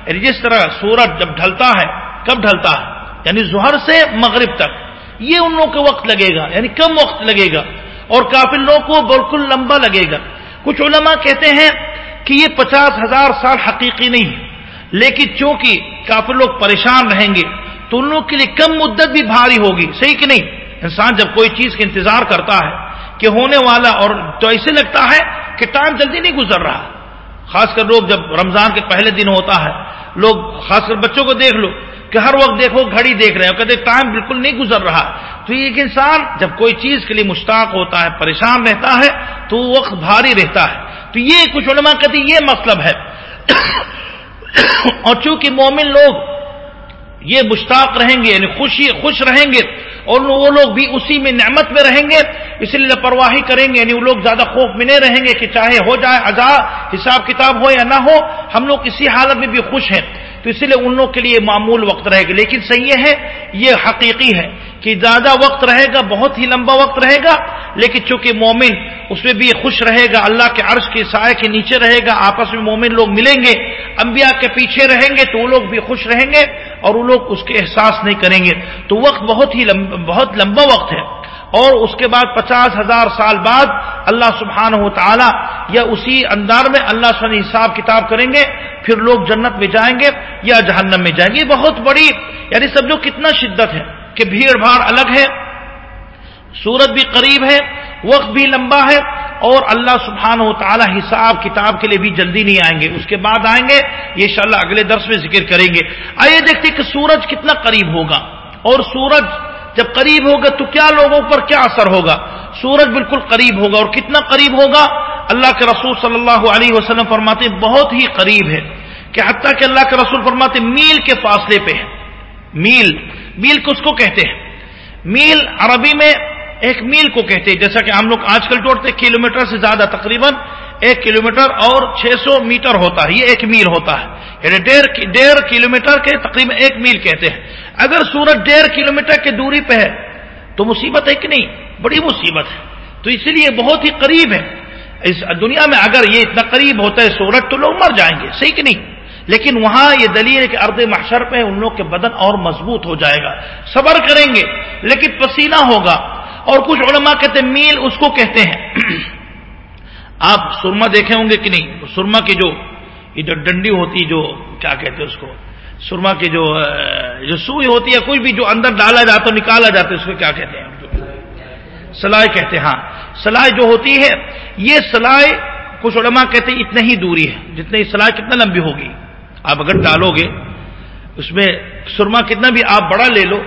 یعنی جس طرح سورج جب ڈھلتا ہے، کب ڈھلتا ہے؟ یعنی ظہر سے مغرب تک۔ یہ ان لوگوں کو وقت لگے گا یعنی کم وقت لگے گا۔ اور کافی لوگوں کو بالکل لمبا لگے گا۔ کچھ علماء کہتے ہیں کہ یہ پچاس ہزار سال حقیقی نہیں ہے لیکن چونکہ کافی لوگ پریشان رہیں گے تو ان لوگ کے لیے کم مدت بھی بھاری ہوگی۔ صحیح کہ نہیں؟ انسان جب کوئی چیز کا انتظار کرتا ہے کہ ہونے والا اور تو ایسے لگتا ہے کہ ٹائم جلدی نہیں گزر رہا۔ خاص کر لوگ جب رمضان کے پہلے دن ہوتا ہے، لوگ خاص کر بچوں کو دیکھ لو کہ ہر وقت دیکھو گھڑی دیکھ رہے ہیں، کہتے ٹائم بالکل نہیں گزر رہا۔ تو ایک انسان جب کوئی چیز کے لیے مشتاق ہوتا ہے، پریشان رہتا ہے، تو وہ وقت بھاری رہتا ہے۔ تو یہ کچھ علماء کہتے یہ مطلب ہے۔ اور چونکہ مومن لوگ یہ مشتاق رہیں گے یعنی خوشی خوش رہیں گے، اور وہ لوگ بھی اسی میں نعمت میں رہیں گے اس لیے لاپرواہی کریں گے یعنی وہ لوگ زیادہ خوف میں نہیں رہیں گے کہ چاہے ہو جائے ازا حساب کتاب ہو یا نہ ہو، ہم لوگ اسی حالت میں بھی خوش ہیں۔ تو اسی لیے ان لوگ کے لیے معمول وقت رہے گا۔ لیکن صحیح ہے، یہ حقیقی ہے کہ زیادہ وقت رہے گا، بہت ہی لمبا وقت رہے گا، لیکن چونکہ مومن اس میں بھی خوش رہے گا، اللہ کے عرش کے سائے کے نیچے رہے گا، آپس میں مومن لوگ ملیں گے، انبیاء کے پیچھے رہیں گے، تو وہ لوگ بھی خوش رہیں گے۔ اور وہ لوگ اس کے احساس نہیں کریں گے۔ تو وقت بہت ہی لمبا بہت لمبا وقت ہے۔ اور اس کے بعد پچاس ہزار سال بعد اللہ سبحانہ و تعالی یا اسی اندار میں اللہ سبحانہ حساب کتاب کریں گے، پھر لوگ جنت میں جائیں گے یا جہنم میں جائیں گے۔ بہت بڑی یعنی سمجھو کتنا شدت ہے کہ بھیڑ بھاڑ الگ ہے۔ سورت بھی قریب ہے، وقت بھی لمبا ہے۔ اور اللہ سبحانہ و تعالی حساب کتاب کے لیے بھی جلدی نہیں آئیں گے۔ اس کے بعد آئیں گے یہ انشاءاللہ اگلے درس میں ذکر کریں گے۔ آئیے دیکھتے کہ سورج کتنا قریب ہوگا۔ اور سورج جب قریب ہوگا تو کیا لوگوں پر کیا اثر ہوگا؟ سورج بالکل قریب ہوگا۔ اور کتنا قریب ہوگا؟ اللہ کے رسول صلی اللہ علیہ وسلم فرماتے بہت ہی قریب ہے۔ کہ حتیٰ کہ اللہ کے رسول فرماتے میل کے فاصلے پہ ہے۔ میل میل کس کو کہتے ہیں؟ میل عربی میں ایک میل کو کہتے ہیں، جیسا کہ ہم لوگ آج کل جوڑتے کلو میٹر سے زیادہ تقریباً ایک کلو میٹر اور چھ سو میٹر ہوتا ہے، یہ ایک میل ہوتا ہے۔ یعنی ڈیڑھ ڈیڑھ کلو میٹر کے تقریباً ایک میل کہتے ہیں۔ اگر سورج ڈیڑھ کلو میٹر کی دوری پہ ہے، تو مصیبت ہے کہ نہیں؟ بڑی مصیبت ہے۔ تو اسی لیے بہت ہی قریب ہے۔ اس دنیا میں اگر یہ اتنا قریب ہوتا ہے سورج، تو لوگ مر جائیں گے، صحیح کہ نہیں؟ لیکن وہاں یہ دلیل ہے کہ ارد محشر پہ ان لوگ کے بدن اور مضبوط ہو جائے گا۔ صبر کریں گے، لیکن پسینہ ہوگا۔ اور کچھ علماء کہتے ہیں میل اس کو کہتے ہیں۔ آپ سرما دیکھے ہوں گے کہ نہیں؟ سرما کی جو یہ جو ڈنڈی ہوتی جو کیا کہتے ہیں اس کو؟ سرما کی جو جو سوئی ہوتی ہے، کوئی بھی جو اندر ڈالا جاتا نکالا جاتا ہے، اس کو کیا کہتے ہیں؟ سلائے کہتے ہیں ہاں۔ سلائے جو ہوتی ہے، یہ سلائے کچھ علماء کہتے ہیں اتنا ہی دوری ہے، جتنی سلائے کتنا لمبی ہوگی۔ آپ اگر ڈالو گے، اس میں سرما کتنا بھی آپ بڑا لے لو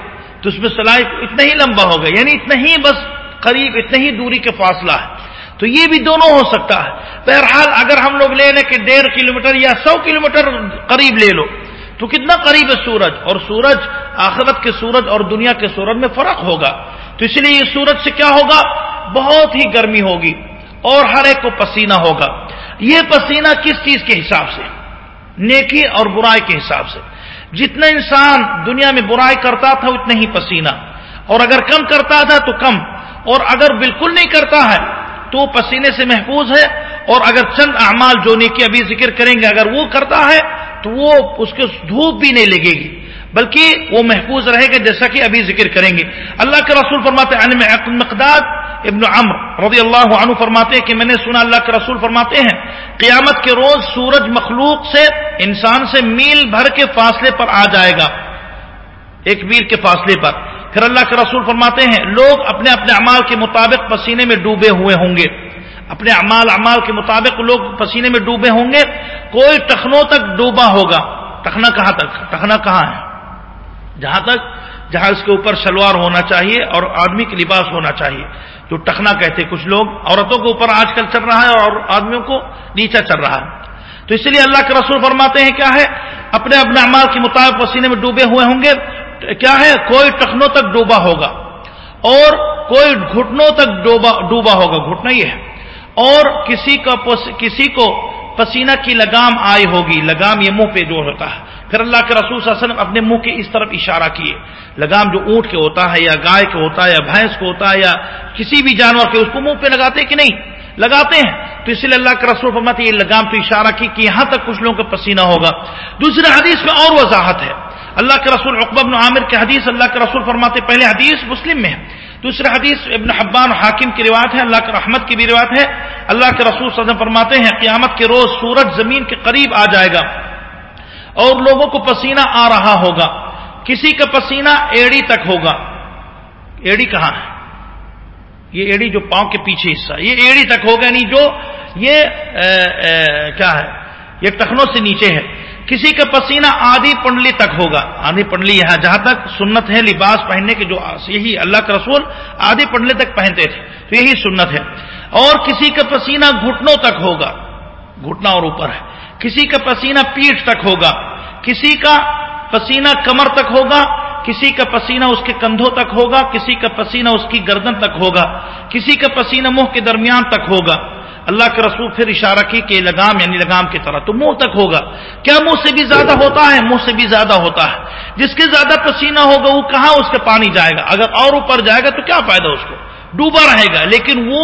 تو اس میں سلائی اتنا ہی لمبا ہوگا یعنی اتنا ہی بس قریب، اتنا ہی دوری کے فاصلہ ہے۔ تو یہ بھی دونوں ہو سکتا ہے۔ بہرحال اگر ہم لوگ لے لیں کہ ڈیڑھ کلو یا سو کلو قریب لے لو، تو کتنا قریب ہے سورج؟ اور سورج آخرت کے سورج اور دنیا کے سورج میں فرق ہوگا۔ تو اس لیے یہ سورج سے کیا ہوگا؟ بہت ہی گرمی ہوگی اور ہر ایک کو پسینہ ہوگا۔ یہ پسینہ کس چیز کے حساب سے؟ نیکی اور برائی کے حساب سے۔ جتنا انسان دنیا میں برائی کرتا تھا اتنا ہی پسینہ۔ اور اگر کم کرتا تھا تو کم۔ اور اگر بالکل نہیں کرتا ہے تو وہ پسینے سے محفوظ ہے۔ اور اگر چند اعمال جو نیکی ابھی ذکر کریں گے اگر وہ کرتا ہے تو وہ اس کے دھوپ بھی نہیں لگے گی۔ بلکہ وہ محفوظ رہے گا جیسا کہ ابھی ذکر کریں گے۔ اللہ کے رسول فرماتے ہیں مقداد ابن عمر رضی اللہ عنہ فرماتے ہیں کہ میں نے سنا اللہ کے رسول فرماتے ہیں، قیامت کے روز سورج مخلوق سے، انسان سے میل بھر کے فاصلے پر آ جائے گا۔ ایک میل کے فاصلے پر۔ پھر اللہ کے رسول فرماتے ہیں، لوگ اپنے اپنے اعمال کے مطابق پسینے میں ڈوبے ہوئے ہوں گے۔ اپنے اعمال اعمال کے مطابق لوگ پسینے میں ڈوبے ہوں گے۔ کوئی ٹخنوں تک ڈوبا ہوگا۔ ٹخنا کہاں تک؟ ٹخنا کہاں ہے؟ جہاں تک جہاں اس کے اوپر شلوار ہونا چاہیے اور آدمی کے لباس ہونا چاہیے۔ جو ٹخنا کہتے کچھ لوگ، عورتوں کے اوپر آج کل چل رہا ہے اور آدمیوں کو نیچا چل رہا ہے۔ تو اس لیے اللہ کے رسول فرماتے ہیں، کیا ہے؟ اپنے اپنے اعمال کے مطابق پسینے میں ڈوبے ہوئے ہوں گے۔ کیا ہے؟ کوئی ٹخنوں تک ڈوبا ہوگا۔ اور کوئی گھٹنوں تک ڈوبا ڈوبا ہوگا۔ گھٹنا یہ ہے۔ اور کسی کا کسی کو پسینہ کی لگام آئی ہوگی۔ لگام یہ منہ پہ جو ہوتا ہے۔ پھر اللہ کے رسول صلی اللہ علیہ وسلم اپنے منہ کے اس طرف اشارہ کیے۔ لگام جو اونٹ کے ہوتا ہے یا گائے کے ہوتا ہے یا بھینس کو ہوتا ہے یا کسی بھی جانور کے، اس کو منہ پہ لگاتے کہ نہیں؟ لگاتے ہیں۔ تو اس لیے اللہ کے رسول فرماتے یہ لگام پہ اشارہ کی کہ یہاں تک کچھ لوگوں کا پسینہ ہوگا۔ دوسرے حدیث میں اور وضاحت ہے۔ اللہ کے رسول بن عامر کے حدیث اللہ کے رسول فرماتے پہلے حدیث مسلم میں ہے۔ دوسرے حدیث ابن حبان حاکم کی روایت ہے، اللہ کے رحمت کی بھی روایت ہے۔ اللہ کے رسول صلی فرماتے ہیں، قیامت کے روز سورج زمین کے قریب آ جائے گا۔ اور لوگوں کو پسینہ آ رہا ہوگا۔ کسی کا پسینہ ایڑی تک ہوگا۔ ایڑی کہاں ہے؟ یہ ایڑی جو پاؤں کے پیچھے حصہ یہ ایڑی تک ہوگا یعنی جو یہ کیا ہے؟ یہ ٹخنوں سے نیچے ہے۔ کسی کا پسینہ آدھی پنڈلی تک ہوگا۔ آدھی پنڈلی یہاں جہاں تک سنت ہے، لباس پہننے کے جو یہی اللہ کا رسول آدھی پنڈلی تک پہنتے تھے۔ تو یہی سنت ہے۔ اور کسی کا پسینہ گھٹنوں تک ہوگا۔ گھٹنا اور اوپر ہے۔ کسی کا پسینہ پیٹھ تک ہوگا، کسی کا پسینہ کمر تک ہوگا، کسی کا پسینہ اس کے کندھوں تک ہوگا، کسی کا پسینہ اس کی گردن تک ہوگا، کسی کا پسینہ منہ کے درمیان تک ہوگا۔ اللہ کے رسول پھر اشارہ کی کہ لگام یعنی لگام کی طرح تو منہ تک ہوگا۔ کیا منہ سے بھی زیادہ ہوتا ہے؟ منہ سے بھی زیادہ ہوتا ہے۔ جس کے زیادہ پسینہ ہوگا، وہ کہاں اس کا پانی جائے گا؟ اگر اور اوپر جائے گا تو کیا فائدہ اس کو؟ ڈوبا رہے گا، لیکن وہ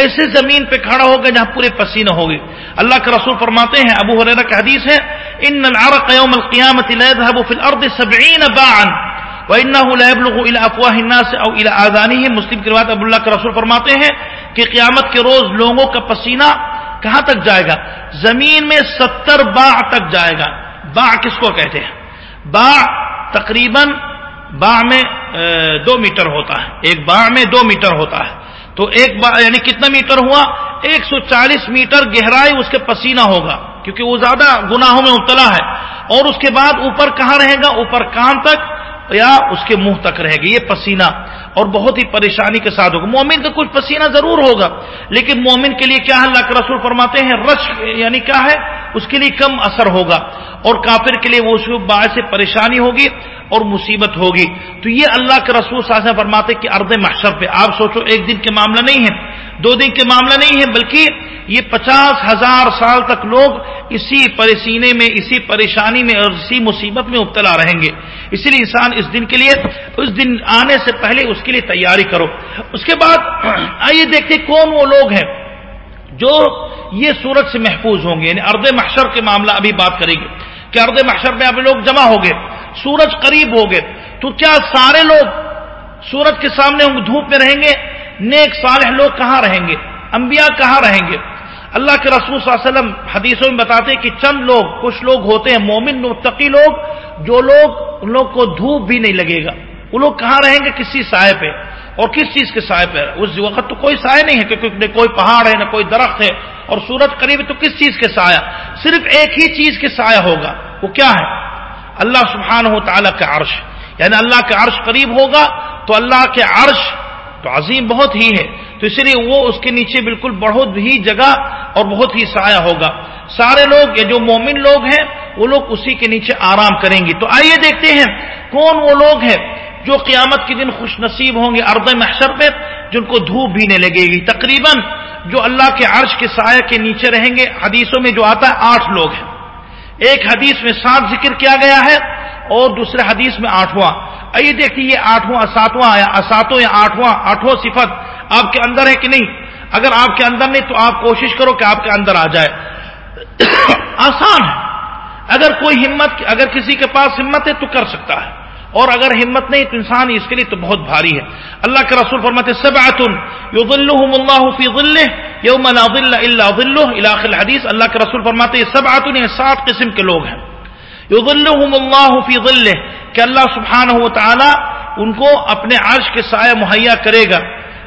ایسے زمین پہ کھڑا ہوگا جہاں پورے پسینہ ہوگی اللہ کے رسول فرماتے ہیں، ابو حریرہ کا حدیث ہے، ان العرق يوم القيامه لا يذهب في الارض 70 باعا وانه لا يبلغ الى افواه الناس او الى اذانهم مسلم کی روایت ابو اللہ کے رسول فرماتے ہیں کہ قیامت کے روز لوگوں کا پسینہ کہاں تک جائے گا؟ زمین میں ستر باع تک جائے گا۔ باع کس کو کہتے ہیں؟ باع تقریباً باع میں دو میٹر ہوتا ہے۔ ایک باع میں دو میٹر ہوتا ہے۔ تو ایک با یعنی کتنا میٹر ہوا؟ ایک سو چالیس میٹر گہرائی اس کے پسینہ ہوگا، کیونکہ وہ زیادہ گناہوں میں مبتلا ہے۔ اور اس کے بعد اوپر کہاں رہے گا؟ اوپر کان تک یا اس کے منہ تک رہے گا۔ یہ پسینہ۔ اور بہت ہی پریشانی کے ساتھ ہوگا۔ مومن کا کچھ پسینہ ضرور ہوگا، لیکن مومن کے لیے کیا ہے؟ اللہ کے رسول فرماتے ہیں رش یعنی کیا ہے؟ اس کے لیے کم اثر ہوگا۔ اور کافر کے لیے وہ اس باعث پریشانی ہوگی۔ اور مصیبت ہوگی۔ تو یہ اللہ کے رسول ساسا فرماتے کہ ارد محشر پہ آپ سوچو ایک دن کے معاملہ نہیں ہے، دو دن کے معاملہ نہیں ہے، بلکہ یہ پچاس ہزار سال تک لوگ اسی پریشینے میں، اسی پریشانی میں اور اسی مصیبت میں مبتلا رہیں گے۔ اسی لیے انسان اس دن کے لیے، اس دن آنے سے پہلے اس کے لیے تیاری کرو۔ اس کے بعد آئیے دیکھتے کون وہ لوگ ہیں جو یہ سورج سے محفوظ ہوں گے۔ یعنی ارد محشر کے معاملہ ابھی بات کریں گے۔ کہ ارد محشر میں ابھی لوگ جمع ہو گئے۔ سورج قریب ہو گئے تو کیا سارے لوگ سورج کے سامنے دھوپ میں رہیں گے؟ نیک صالح لوگ کہاں رہیں گے؟ انبیاء کہاں رہیں گے؟ اللہ کے رسول صلی اللہ علیہ وسلم حدیثوں میں بتاتے ہیں کہ چند لوگ، کچھ لوگ ہوتے ہیں مومن، متقی لوگ، جو لوگ ان لوگ کو دھوپ بھی نہیں لگے گا۔ وہ لوگ کہاں رہیں گے؟ کسی سائے پہ۔ اور کس چیز کے سائے پہ؟ اس وقت تو کوئی سائے نہیں ہے کیونکہ کوئی پہاڑ ہے، نہ کوئی درخت ہے۔ اور سورج قریب تو کس چیز کے سایہ؟ صرف ایک ہی چیز کے سایہ ہوگا۔ وہ کیا ہے؟ اللہ سبحانہ ہو تعالیٰ کا عرش یعنی اللہ کے عرش قریب ہوگا تو اللہ کے عرش تو عظیم بہت ہی ہے۔ تو اس لیے وہ اس کے نیچے بالکل بہت ہی جگہ اور بہت ہی سایہ ہوگا۔ سارے لوگ یا جو مومن لوگ ہیں، وہ لوگ اسی کے نیچے آرام کریں گے۔ تو آئیے دیکھتے ہیں کون وہ لوگ ہیں جو قیامت کے دن خوش نصیب ہوں گے ارد محشر پہ، جن کو دھوپ بھی نہیں لگے گی۔ تقریباً جو اللہ کے عرش کے سایہ کے نیچے رہیں گے، حدیثوں میں جو آتا ہے، آٹھ لوگ ہیں۔ ایک حدیث میں سات ذکر کیا گیا ہے اور دوسرے حدیث میں آٹھواں۔ آئیے دیکھیے یہ آٹھواں، ساتواں یا ساتوں یا آٹھواں آٹھواں صفت آپ کے اندر ہے کہ نہیں؟ اگر آپ کے اندر نہیں تو آپ کوشش کرو کہ آپ کے اندر آ جائے۔ آسان ہے۔ اگر کوئی ہمت، اگر کسی کے پاس ہمت ہے تو کر سکتا ہے۔ اور اگر ہمت نہیں تو انسان اس کے لیے تو بہت بھاری ہے۔ اللہ کے رسول فرماتے سب اللہ فی ظلہ، یوم لا ظل الا ظلہ۔ الاخر الحدیث اللہ کے رسول فرماتے یہ یہ یعنی سات قسم کے لوگ ہیں۔ یظلہم اللہ فی ظلہ، کہ اللہ سبحانہ و تعالی ان کو اپنے عرش کے سائے مہیا کرے گا۔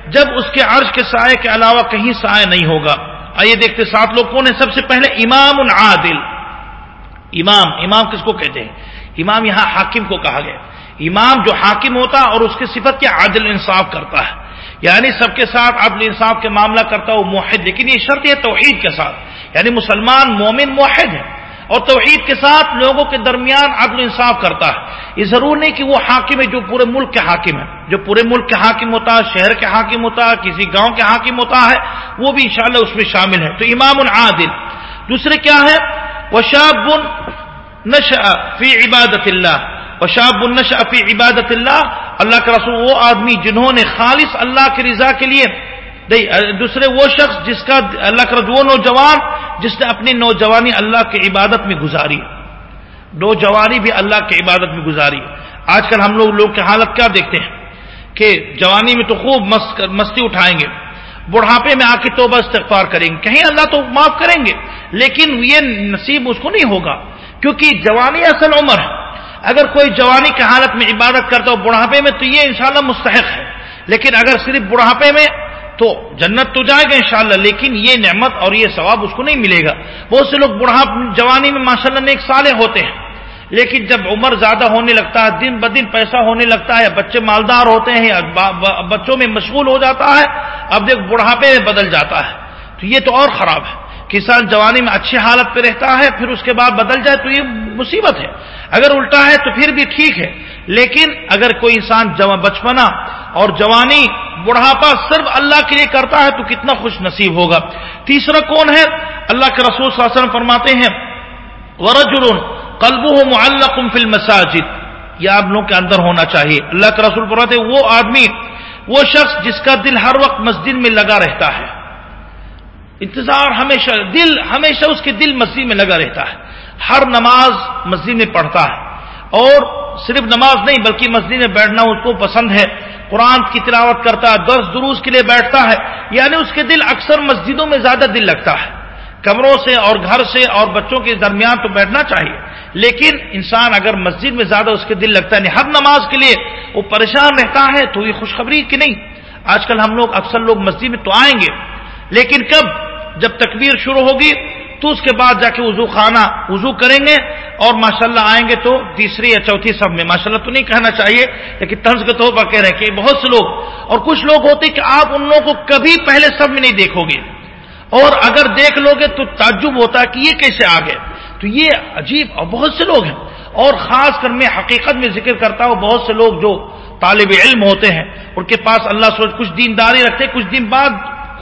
جب اس کے عرش کے سائے کے علاوہ کہیں سائے نہیں ہوگا۔ آئیے دیکھتے سات لوگ کون ہیں۔ سب سے پہلے امام العادل۔ امام امام کس کو کہتے ہیں؟ امام یہاں حاکم کو کہا گیا۔ امام جو حاکم ہوتا اور اس کی صفت کیا عادل انصاف کرتا ہے۔ یعنی سب کے ساتھ عدل انصاف کے معاملہ کرتا وہ موحد، لیکن یہ شرط ہے توحید کے ساتھ۔ یعنی مسلمان مومن موحد ہے اور توحید کے ساتھ لوگوں کے درمیان عدل انصاف کرتا ہے۔ یہ ضرور نہیں کہ وہ حاکم ہے جو پورے ملک کے حاکم ہے۔ جو پورے ملک کے حاکم ہوتا ہے شہر کے حاکم ہوتا ہے کسی گاؤں کے حاکم ہوتا ہے، وہ بھی انشاءاللہ اس میں شامل ہے۔ تو امام العادل۔ دوسرے کیا ہے؟ وہ شاب فی عبادت اللہ وشاب النشا فی عبادت اللہ اللہ کا رسول وہ آدمی جنہوں نے خالص اللہ کی رضا کے لیے دوسرے وہ شخص جس کا اللہ کا وہ نوجوان جس نے اپنی نوجوانی اللہ کی عبادت میں گزاری۔ نوجوانی بھی اللہ کی عبادت میں گزاری۔ آج کل ہم لوگ لوگ کی حالت کیا دیکھتے ہیں؟ کہ جوانی میں تو خوب مستی اٹھائیں گے۔ بڑھاپے میں آ کے توبہ استغفار کریں گے۔ کہیں اللہ تو معاف کریں گے، لیکن یہ نصیب اس کو نہیں ہوگا۔ کیونکہ جوانی اصل عمر ہے۔ اگر کوئی جوانی کی حالت میں عبادت کرتا ہو بڑھاپے میں تو یہ انشاءاللہ مستحق ہے۔ لیکن اگر صرف بڑھاپے میں تو جنت تو جائے گا انشاءاللہ، لیکن یہ نعمت اور یہ ثواب اس کو نہیں ملے گا۔ بہت سے لوگ بڑھا جوانی میں ماشاءاللہ نیک سالے ہوتے ہیں، لیکن جب عمر زیادہ ہونے لگتا ہے، دن بدن پیسہ ہونے لگتا ہے، بچے مالدار ہوتے ہیں بچوں میں مشغول ہو جاتا ہے، اب دیکھ بڑھاپے میں بدل جاتا ہے۔ تو یہ تو اور خراب ہے کسان جوانی میں اچھی حالت پہ رہتا ہے، پھر اس کے بعد بدل جائے تو یہ مصیبت ہے۔ اگر الٹا ہے تو پھر بھی ٹھیک ہے، لیکن اگر کوئی انسان بچپنا اور جوانی بڑھاپا صرف اللہ کے لیے کرتا ہے تو کتنا خوش نصیب ہوگا۔ تیسرا کون ہے؟ اللہ کے رسول صلی اللہ علیہ وسلم فرماتے ہیں، ورجل قلبه معلق فی المساجد۔ یہ آپ لوگوں کے اندر ہونا چاہیے۔ اللہ کے رسول فرماتے ہیں، وہ آدمی، وہ شخص جس کا دل ہر وقت مسجد میں لگا رہتا ہے۔ انتظار ہمیشہ، دل ہمیشہ اس کے دل مسجد میں لگا رہتا ہے۔ ہر نماز مسجد میں پڑھتا ہے اور صرف نماز نہیں بلکہ مسجد میں بیٹھنا اس کو پسند ہے قرآن کی تلاوت کرتا ہے دس دروس کے لیے بیٹھتا ہے یعنی اس کے دل اکثر مسجدوں میں زیادہ دل لگتا ہے۔ کمروں سے اور گھر سے اور بچوں کے درمیان تو بیٹھنا چاہیے، لیکن انسان اگر مسجد میں زیادہ اس کے دل لگتا ہے یعنی ہر نماز کے لیے وہ پریشان رہتا ہے، تو یہ خوشخبری کی نہیں۔ آج کل ہم لوگ اکثر لوگ مسجد میں تو آئیں گے، لیکن کب؟ جب تکبیر شروع ہوگی تو اس کے بعد جا کے وضو خانہ وضو کریں گے اور ماشاءاللہ آئیں گے تو تیسری یا چوتھی سب میں۔ ماشاءاللہ تو نہیں کہنا چاہیے، لیکن طرز کے طور پر کہہ رہے ہیں کہ بہت سے لوگ، اور کچھ لوگ ہوتے کہ آپ ان لوگوں کو کبھی پہلے سب میں نہیں دیکھو گے۔ اور اگر دیکھ لو گے تو تعجب ہوتا ہے کہ یہ کیسے آ گئے۔ تو یہ عجیب اور بہت سے لوگ ہیں۔ اور خاص کر میں حقیقت میں ذکر کرتا ہوں، بہت سے لوگ جو طالب علم ہوتے ہیں، ان کے پاس اللہ سوچ کچھ دینداری رکھتے کچھ دن بعد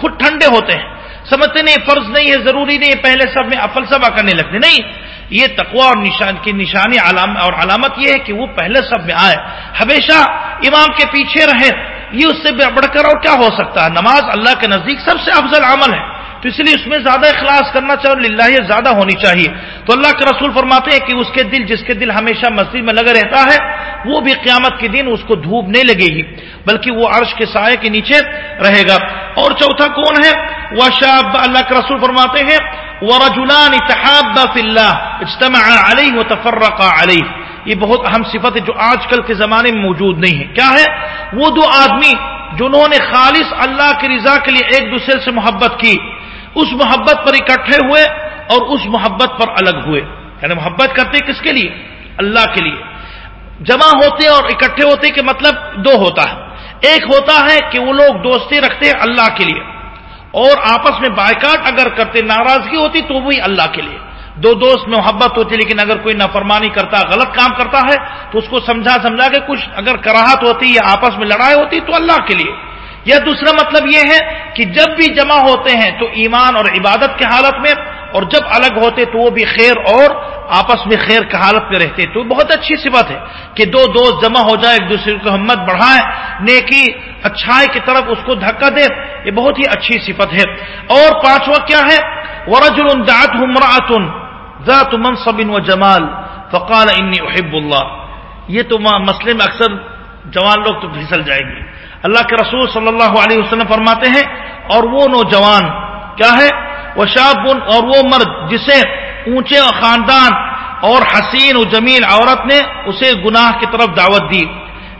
خود ٹھنڈے ہوتے ہیں۔ سمجھتے نہیں فرض نہیں ہے، ضروری نہیں ہے، پہلے سب میں افل سبا کرنے لگتے نہیں، یہ تقوا اور نشان کی نشانی علام اور علامت یہ ہے کہ وہ پہلے سب میں آئے۔ ہمیشہ امام کے پیچھے رہے یہ اس سے بڑھ کر اور کیا ہو سکتا ہے؟ نماز اللہ کے نزدیک سب سے افضل عمل ہے۔ تو اس لیے اس میں زیادہ اخلاص کرنا چاہیے اللہ زیادہ ہونی چاہیے۔ تو اللہ کے رسول فرماتے ہیں کہ اس کے دل، جس کے دل ہمیشہ مسجد میں لگا رہتا ہے، وہ بھی قیامت کے دن اس کو دھوپ نہیں لگے گی، بلکہ وہ عرش کے سائے کے نیچے رہے گا۔ اور چوتھا کون ہے؟ وہ شاب، اللہ کے رسول فرماتے ہیں ورجلان تحابا فی اللہ علیہ وتفرق علیہ۔ یہ بہت اہم صفت ہے جو آج کل کے زمانے میں موجود نہیں ہے۔ کیا ہے؟ وہ دو آدمی جنہوں نے خالص اللہ کی رضا کے لیے ایک دوسرے سے محبت کی۔ اس محبت پر اکٹھے ہوئے اور اس محبت پر الگ ہوئے۔ یعنی محبت کرتے کس کے لیے؟ اللہ کے لیے۔ جمع ہوتے اور اکٹھے ہوتے کہ مطلب دو ہوتا ہے۔ ایک ہوتا ہے کہ وہ لوگ دوستی رکھتے ہیں اللہ کے لیے۔ اور آپس میں بائکاٹ اگر کرتے، ناراضگی ہوتی تو وہی اللہ کے لیے۔ دو دوست میں محبت ہوتی لیکن اگر کوئی نافرمانی کرتا، غلط کام کرتا ہے تو اس کو سمجھا سمجھا کے کچھ اگر کراہت ہوتی یا آپس میں لڑائی ہوتی تو اللہ کے لیے۔ یا دوسرا مطلب یہ ہے کہ جب بھی جمع ہوتے ہیں تو ایمان اور عبادت کے حالت میں، اور جب الگ ہوتے تو وہ بھی خیر اور آپس میں خیر کی حالت میں رہتے۔ تو بہت اچھی صفت ہے کہ دو دوست جمع ہو جائے، ایک دوسرے کو ہمت بڑھائے نیکی اچھائی کی طرف اس کو دھکا دے یہ بہت ہی اچھی صفت ہے۔ اور پانچواں کیا ہے؟ ورجل دعته امرأة ذات منصب و جمال فقال انی احب اللہ یہ تو مسئلے میں اکثر جوان لوگ تو پھسل جائیں گے۔ اللہ کے رسول صلی اللہ علیہ وسلم فرماتے ہیں، اور وہ نوجوان کیا ہے؟ وہ شاب اور وہ مرد، جسے اونچے خاندان اور حسین و جمیل عورت نے اسے گناہ کی طرف دعوت دی۔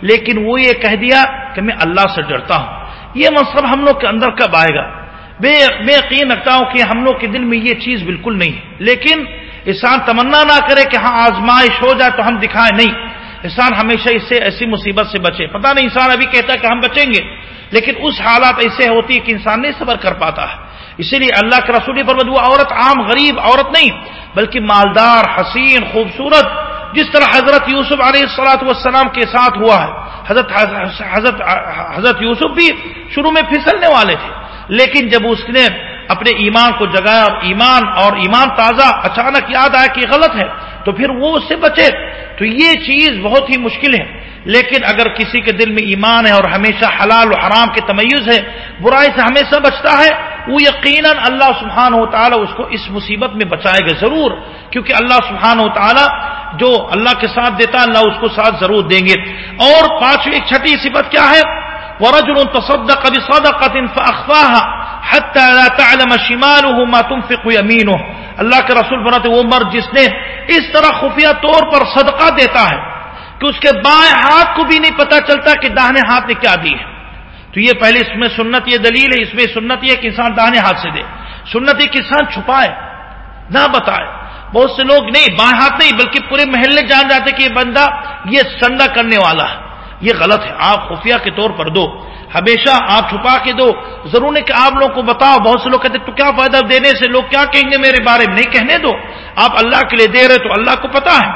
لیکن وہ یہ کہہ دیا کہ میں اللہ سے ڈرتا ہوں۔ یہ منصب ہم لوگ کے اندر کب آئے گا؟ میں یقین رکھتا ہوں کہ ہم لوگ کے دل میں یہ چیز بالکل نہیں ہے۔ لیکن انسان تمنا نہ کرے کہ ہاں آزمائش ہو جائے تو ہم دکھائیں۔ نہیں۔ انسان ہمیشہ اس سے ایسی مصیبت سے بچے۔ پتہ نہیں انسان ابھی کہتا ہے کہ ہم بچیں گے، لیکن اس حالات ایسے ہوتی ہے کہ انسان نہیں صبر کر پاتا ہے۔ اسی لیے اللہ کے رسول پر وہ عورت عام، غریب عورت نہیں، بلکہ مالدار، حسین، خوبصورت، جس طرح حضرت یوسف علیہ السلاۃ والسلام کے ساتھ ہوا ہے۔ حضرت حضرت حضرت یوسف بھی شروع میں پھسلنے والے تھے، لیکن جب اس نے اپنے ایمان کو جگایا اور ایمان اور ایمان تازہ، اچانک یاد آیا کہ غلط ہے۔ تو پھر وہ اس سے بچے۔ تو یہ چیز بہت ہی مشکل ہے۔ لیکن اگر کسی کے دل میں ایمان ہے اور ہمیشہ حلال و حرام کے تمیز ہے، برائی سے ہمیشہ بچتا ہے، وہ یقیناً اللہ سبحان و تعالیٰ اس کو اس مصیبت میں بچائے گا ضرور۔ کیونکہ اللہ سبحان و تعالیٰ جو اللہ کے ساتھ دیتا اللہ اس کو ساتھ ضرور دیں گے۔ اور پانچویں ایک چھٹی صفت کیا ہے؟ ورجل تصدق بصدقة فأخفاها حتى لا تعلم شماله ما تنفق يمينه۔ اللہ کے رسول بناتے وہ مرد جس نے اس طرح خفیہ طور پر صدقہ دیتا ہے کہ اس کے بائیں ہاتھ کو بھی نہیں پتا چلتا کہ داہنے ہاتھ نے کیا دی ہے۔ تو یہ پہلے اس میں سنت یہ دلیل ہے، اس میں سنت یہ کہ انسان داہنے ہاتھ سے دے۔ سنت یہ کہ انسان چھپائے، نہ بتائے۔ بہت سے لوگ نہیں، بائیں ہاتھ نہیں، بلکہ پورے محلے جان جاتے کہ یہ بندہ یہ سنڈا کرنے والا ہے۔ یہ غلط ہے۔ آپ خفیہ کے طور پر دو۔ ہمیشہ آپ چھپا کے دو۔ ضرور نہیں کہ آپ لوگوں کو بتاؤ۔ بہت سے لوگ کہتے تو کیا فائدہ دینے سے؟ لوگ کیا کہیں گے میرے بارے میں؟ نہیں کہنے دو۔ آپ اللہ کے لیے دے رہے تو اللہ کو پتا ہے۔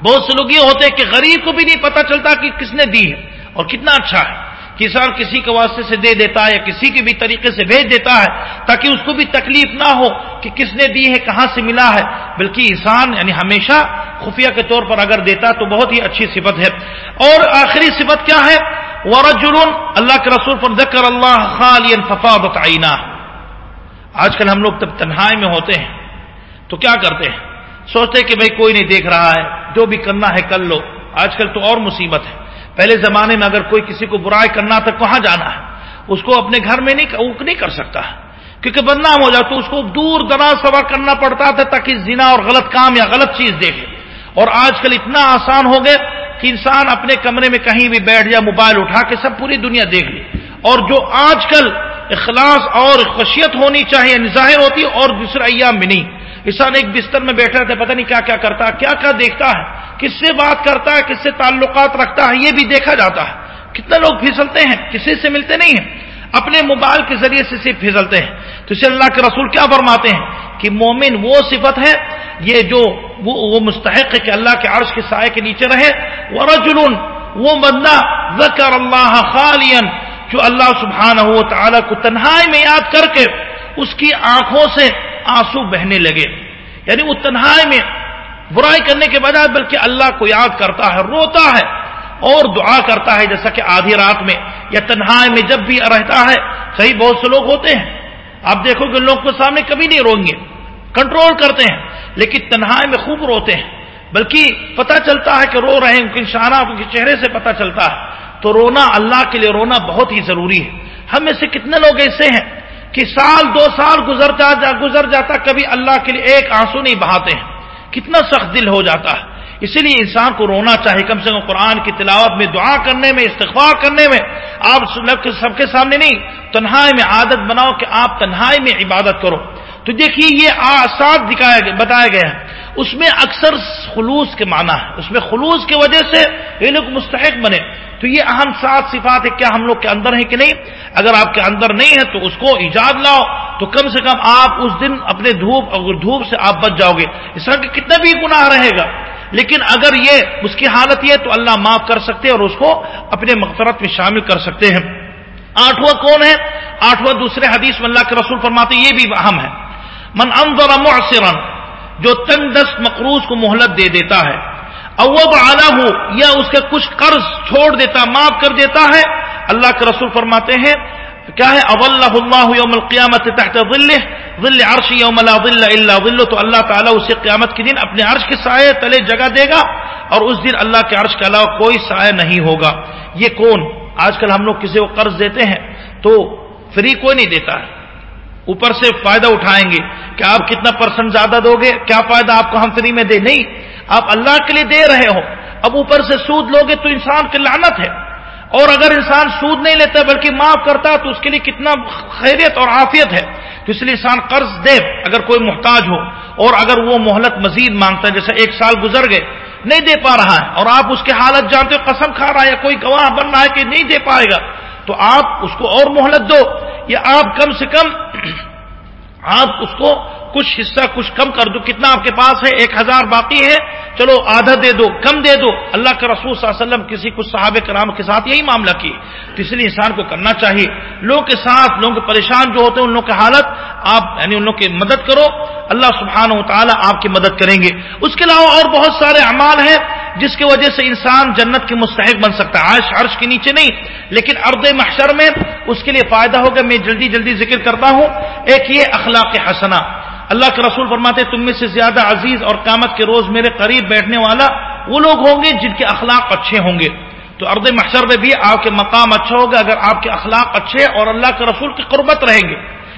بہت سے لوگ یہ ہوتے ہیں کہ غریب کو بھی نہیں پتا چلتا کہ کس نے دی ہے اور کتنا اچھا ہے۔ کسان کسی کے واسطے سے دے دیتا ہے یا کسی کے بھی طریقے سے بھیج دیتا ہے تاکہ اس کو بھی تکلیف نہ ہو کہ کس نے دی ہے، کہاں سے ملا ہے۔ بلکہ انسان یعنی ہمیشہ خفیہ کے طور پر اگر دیتا تو بہت ہی اچھی صفت ہے۔ اور آخری صفت کیا ہے؟ ورجل، اللہ کے رسول پر ذکر اللہ خالی ففاضت عینہ۔ آج کل ہم لوگ تب تنہائی میں ہوتے ہیں۔ تو کیا کرتے ہیں؟ سوچتے کہ بھائی کوئی نہیں دیکھ رہا ہے، جو بھی کرنا ہے کر لو۔ آج کل تو اور مصیبت ہے۔ پہلے زمانے میں اگر کوئی کسی کو برائی کرنا تھا، کہاں جانا ہے؟ اس کو اپنے گھر میں نہیں نہیں کر سکتا۔ کیونکہ بدنام ہو جائے تو اس کو دور دراز سفر کرنا پڑتا تھا تاکہ زنا اور غلط کام یا غلط چیز دیکھے۔ اور آج کل اتنا آسان ہو گئے کہ انسان اپنے کمرے میں کہیں بھی بیٹھ جائے، موبائل اٹھا کے سب پوری دنیا دیکھ لی اور جو آج کل اخلاص اور خشیت ہونی چاہیے، ظاہر ہوتی اور دوسرے ایام بھی نہیں۔ انسان ایک بستر میں بیٹھا تھا پتہ نہیں کیا کیا کرتا ہے، کیا کیا دیکھتا ہے، کس سے بات کرتا ہے، کس سے تعلقات رکھتا ہے، یہ بھی دیکھا جاتا ہے۔ کتنے لوگ پھسلتے ہیں، کسی سے ملتے نہیں ہیں۔ اپنے موبائل کے ذریعے سے صرف پھسلتے ہیں۔ تو اسے اللہ کے رسول کیا فرماتے ہیں؟ کہ مومن وہ صفت ہے، یہ جو وہ مستحق ہے کہ اللہ کے عرش کے سائے کے نیچے رہے۔ وہ وہ بندہ ذکر اللہ خالین جو اللہ سبحانہ و تعالیٰ کو تنہائی میں یاد کر کے اس کی آنکھوں سے آنسو بہنے لگے۔ یعنی وہ تنہائی میں برائی کرنے کے بجائے بلکہ اللہ کو یاد کرتا ہے، روتا ہے اور دعا کرتا ہے، جیسا کہ آدھی رات میں یا تنہائی میں جب بھی رہتا ہے، صحیح بہت سے لوگ ہوتے ہیں۔ آپ دیکھو کہ لوگ کے سامنے کبھی نہیں روئیں گے کنٹرول کرتے ہیں، لیکن تنہائی میں خوب روتے ہیں۔ بلکہ پتہ چلتا ہے کہ رو رہے ہیں، ان کے شانہ، ان کے چہرے سے پتہ چلتا ہے۔ تو رونا اللہ کے لیے رونا بہت ہی ضروری ہے۔ ہم میں سے کتنے لوگ ایسے ہیں کہ سال دو سال گزر جا گزر جاتا کبھی اللہ کے لیے ایک آنسو نہیں بہاتے ہیں۔ کتنا سخت دل ہو جاتا ہے۔ اسی لیے انسان کو رونا چاہیے۔ کم سے کم قرآن کی تلاوت میں، دعا کرنے میں، استغفار کرنے میں۔ آپ سب کے سامنے نہیں، تنہائی میں عادت بناؤ کہ آپ تنہائی میں عبادت کرو۔ تو دیکھیے یہ آساد دکھایا گیا بتایا گیا ہے۔ اس میں اکثر خلوص کے معنی ہے۔ اس میں خلوص کی وجہ سے یہ لوگ مستحق بنے۔ تو یہ اہم سات صفات ہے کیا ہم لوگ کے اندر ہیں کہ نہیں؟ اگر آپ کے اندر نہیں ہے تو اس کو ایجاد لاؤ، تو کم سے کم آپ اس دن اپنے دھوپ، اگر دھوپ سے آپ بچ جاؤ گے۔ اس طرح کہ کتنا بھی گناہ رہے گا، لیکن اگر یہ اس کی حالت یہ تو اللہ معاف کر سکتے اور اس کو اپنے مغفرت میں شامل کر سکتے ہیں۔ آٹھواں کون ہے؟ آٹھواں دوسرے حدیث میں اللہ کے رسول فرماتے یہ بھی اہم ہے۔ من انظر معصرا، جو تنگ دست مقروض کو مہلت دے دیتا ہے اوب اعلیٰ یا اس کے کچھ قرض چھوڑ دیتا، معاف کر دیتا ہے۔ اللہ کے رسول فرماتے ہیں، کیا ہے؟ اول اللہ یوم القیامت تحت ظلہ ظل عرش یوم لا ظل الا ظل تو اللہ تعالیٰ اسے قیامت کے دن اپنے عرش کے سائے تلے جگہ دے گا، اور اس دن اللہ کے عرش کے علاوہ کوئی سایہ نہیں ہوگا۔ یہ کون؟ آج کل ہم لوگ کسی کو قرض دیتے ہیں، تو فری کوئی نہیں دیتا ہے۔ اوپر سے فائدہ اٹھائیں گے کہ آپ کتنا پرسنٹ زیادہ دو گے، کیا فائدہ آپ کو ہم فری میں دے؟ نہیں۔ آپ اللہ کے لیے دے رہے ہو اب اوپر سے سود لوگے تو انسان کی لعنت ہے اور اگر انسان سود نہیں لیتا بلکہ معاف کرتا تو اس کے لیے کتنا خیریت اور عافیت ہے تو اس لیے انسان قرض دے اگر کوئی محتاج ہو اور اگر وہ مہلت مزید مانگتا ہے، جیسے ایک سال گزر گئے، نہیں دے پا رہا ہے اور آپ اس کے حالت جانتے ہو، قسم کھا رہا ہے یا کوئی گواہ بن رہا ہے کہ نہیں دے پائے گا، تو آپ اس کو اور مہلت دو، یا آپ کم سے کم آپ اس کو کچھ حصہ کچھ کم کر دو کتنا آپ کے پاس ہے؟ ایک ہزار باقی ہے چلو آدھا دے دو، کم دے دو۔ اللہ کے رسول صلی اللہ علیہ وسلم کسی کچھ صحابہ کرام کے ساتھ یہی معاملہ کی تو اس لیے انسان کو کرنا چاہیے۔ لوگوں کے ساتھ لوگوں کے پریشان جو ہوتے ہیں، ان لوگوں کی حالت، آپ یعنی ان لوگوں کی مدد کرو۔ اللہ سبحانہ و تعالیٰ آپ کی مدد کریں گے۔ اس کے علاوہ اور بہت سارے اعمال ہیں۔ جس کی وجہ سے انسان جنت کے مستحق بن سکتا ہے۔ عرش عرش کے نیچے نہیں، لیکن ارد محشر میں اس کے لیے فائدہ ہوگا۔ میں جلدی جلدی ذکر کرتا ہوں۔ ایک یہ اخلاق حسنہ۔ اللہ کے رسول فرماتے تم میں سے زیادہ عزیز اور قامت کے روز میرے قریب بیٹھنے والا وہ لوگ ہوں گے جن کے اخلاق اچھے ہوں گے۔ تو ارد محشر میں بھی آپ کے مقام اچھا ہوگا۔ اگر آپ کے اخلاق اچھے اور اللہ کے رسول کی قربت رہیں گے،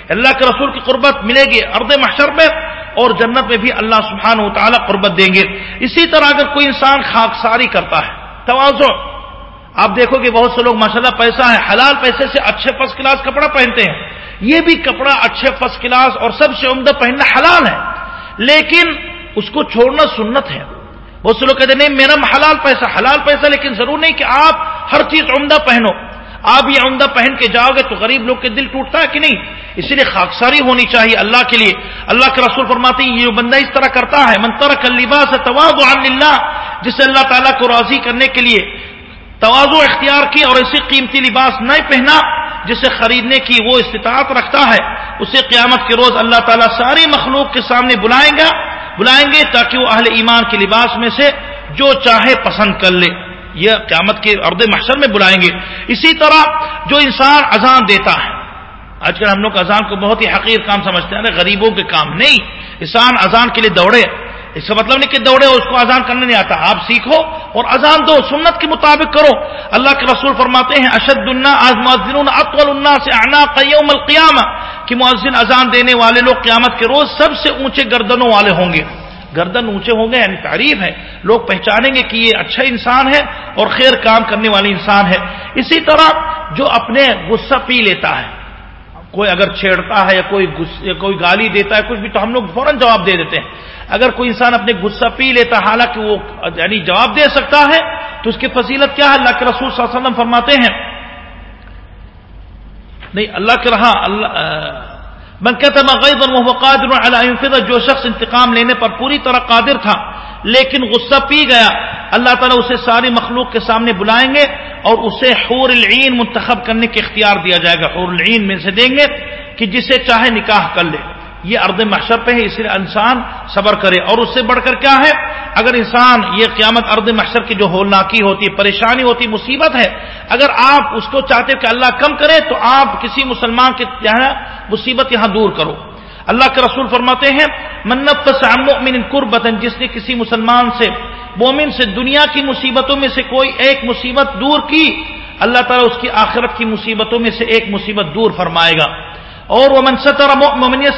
اللہ کے رسول کی قربت ملے گی ارد محشر میں اور جنت میں بھی اللہ سبحانہ و تعالیٰ قربت دیں گے۔ اسی طرح اگر کوئی انسان خاک ساری کرتا ہے، توازو۔ آپ دیکھو کہ بہت سے لوگ ماشاءاللہ پیسہ ہے حلال پیسے سے اچھے فرسٹ کلاس کپڑا پہنتے ہیں۔ یہ بھی کپڑا اچھے فرسٹ کلاس اور سب سے عمدہ پہننا حلال ہے، لیکن اس کو چھوڑنا سنت ہے۔ بہت سے لوگ کہتے ہیں، نہیں، میرا حلال پیسہ حلال پیسہ، لیکن ضرور نہیں کہ آپ ہر چیز عمدہ پہنو۔ آپ یہ عمدہ پہن کے جاؤ گے تو غریب لوگ کے دل ٹوٹتا ہے کہ نہیں؟ اسی لیے خاکساری ہونی چاہیے اللہ کے لیے۔ اللہ کے رسول فرماتے ہیں، یہ بندہ اس طرح کرتا ہے منتر کلباس طواز اللہ جسے اللہ تعالیٰ کو راضی کرنے کے لیے توازو اختیار کی اور ایسی قیمتی لباس نہیں پہنا، جسے خریدنے کی وہ استطاعت رکھتا ہے۔ اسے قیامت کے روز اللہ تعالیٰ ساری مخلوق کے سامنے بلائیں گا، بلائیں گے تاکہ وہ اہل ایمان کے لباس میں سے جو چاہے پسند کر لے۔ یہ قیامت کے ارد محشر میں بلائیں گے۔ اسی طرح جو انسان اذان دیتا ہے، آج کل ہم لوگ اذان کو بہت ہی حقیر کام سمجھتے ہیں غریبوں کے کام نہیں۔ انسان اذان کے لیے دوڑے، اس کا مطلب نہیں کہ دوڑے اس کو اذان کرنے نہیں آتا۔ آپ سیکھو اور اذان دو، سنت کے مطابق کرو۔ اللہ کے رسول فرماتے ہیں، اشد اللہ آج مؤذن اطول اللہ سے انا قیوم القیامہ، کہ مؤذن اذان دینے والے لوگ قیامت کے روز سب سے اونچے گردنوں والے ہوں گے۔ گردن اونچے ہوں گے یعنی تعریف ہے۔ لوگ پہچانیں گے کہ یہ اچھا انسان ہے اور خیر کام کرنے والی انسان ہے۔ اسی طرح جو اپنے غصہ پی لیتا ہے، کوئی اگر چھیڑتا ہے یا کوئی کوئی گالی دیتا ہے، کچھ بھی، تو ہم لوگ فوراً جواب دے دیتے ہیں۔ اگر کوئی انسان اپنے غصہ پی لیتا ہے حالانکہ وہ یعنی جواب دے سکتا ہے، تو اس کی فضیلت کیا ہے؟ اللہ کے رسول صلی اللہ علیہ وسلم فرماتے ہیں، نہیں، اللہ کے رہا، اللہ من كتم غيظا وهو قادر على ان ينفذ، جو شخص انتقام لینے پر پوری طرح قادر تھا، لیکن غصہ پی گیا۔ اللہ تعالیٰ اسے ساری مخلوق کے سامنے بلائیں گے اور اسے حور العین منتخب کرنے کے اختیار دیا جائے گا۔ حور العین میں سے دیں گے کہ جسے چاہے نکاح کر لے۔ یہ ارد محشر پہ ہے، اس لیے انسان صبر کرے۔ اور اس سے بڑھ کر کیا ہے؟ اگر انسان یہ قیامت ارد محشر کی جو ہولناکی ہوتی ہے پریشانی ہوتی، مصیبت ہے، اگر آپ اس کو چاہتے کہ اللہ کم کرے، تو آپ کسی مسلمان کے مصیبت یہاں دور کرو۔ اللہ کے رسول فرماتے ہیں منت مؤمن قربتن جس نے کسی مسلمان سے، مومن سے دنیا کی مصیبتوں میں سے کوئی ایک مصیبت دور کی، اللہ تعالیٰ اس کی آخرت کی مصیبتوں میں سے ایک مصیبت دور فرمائے گا۔ اور وہ منصر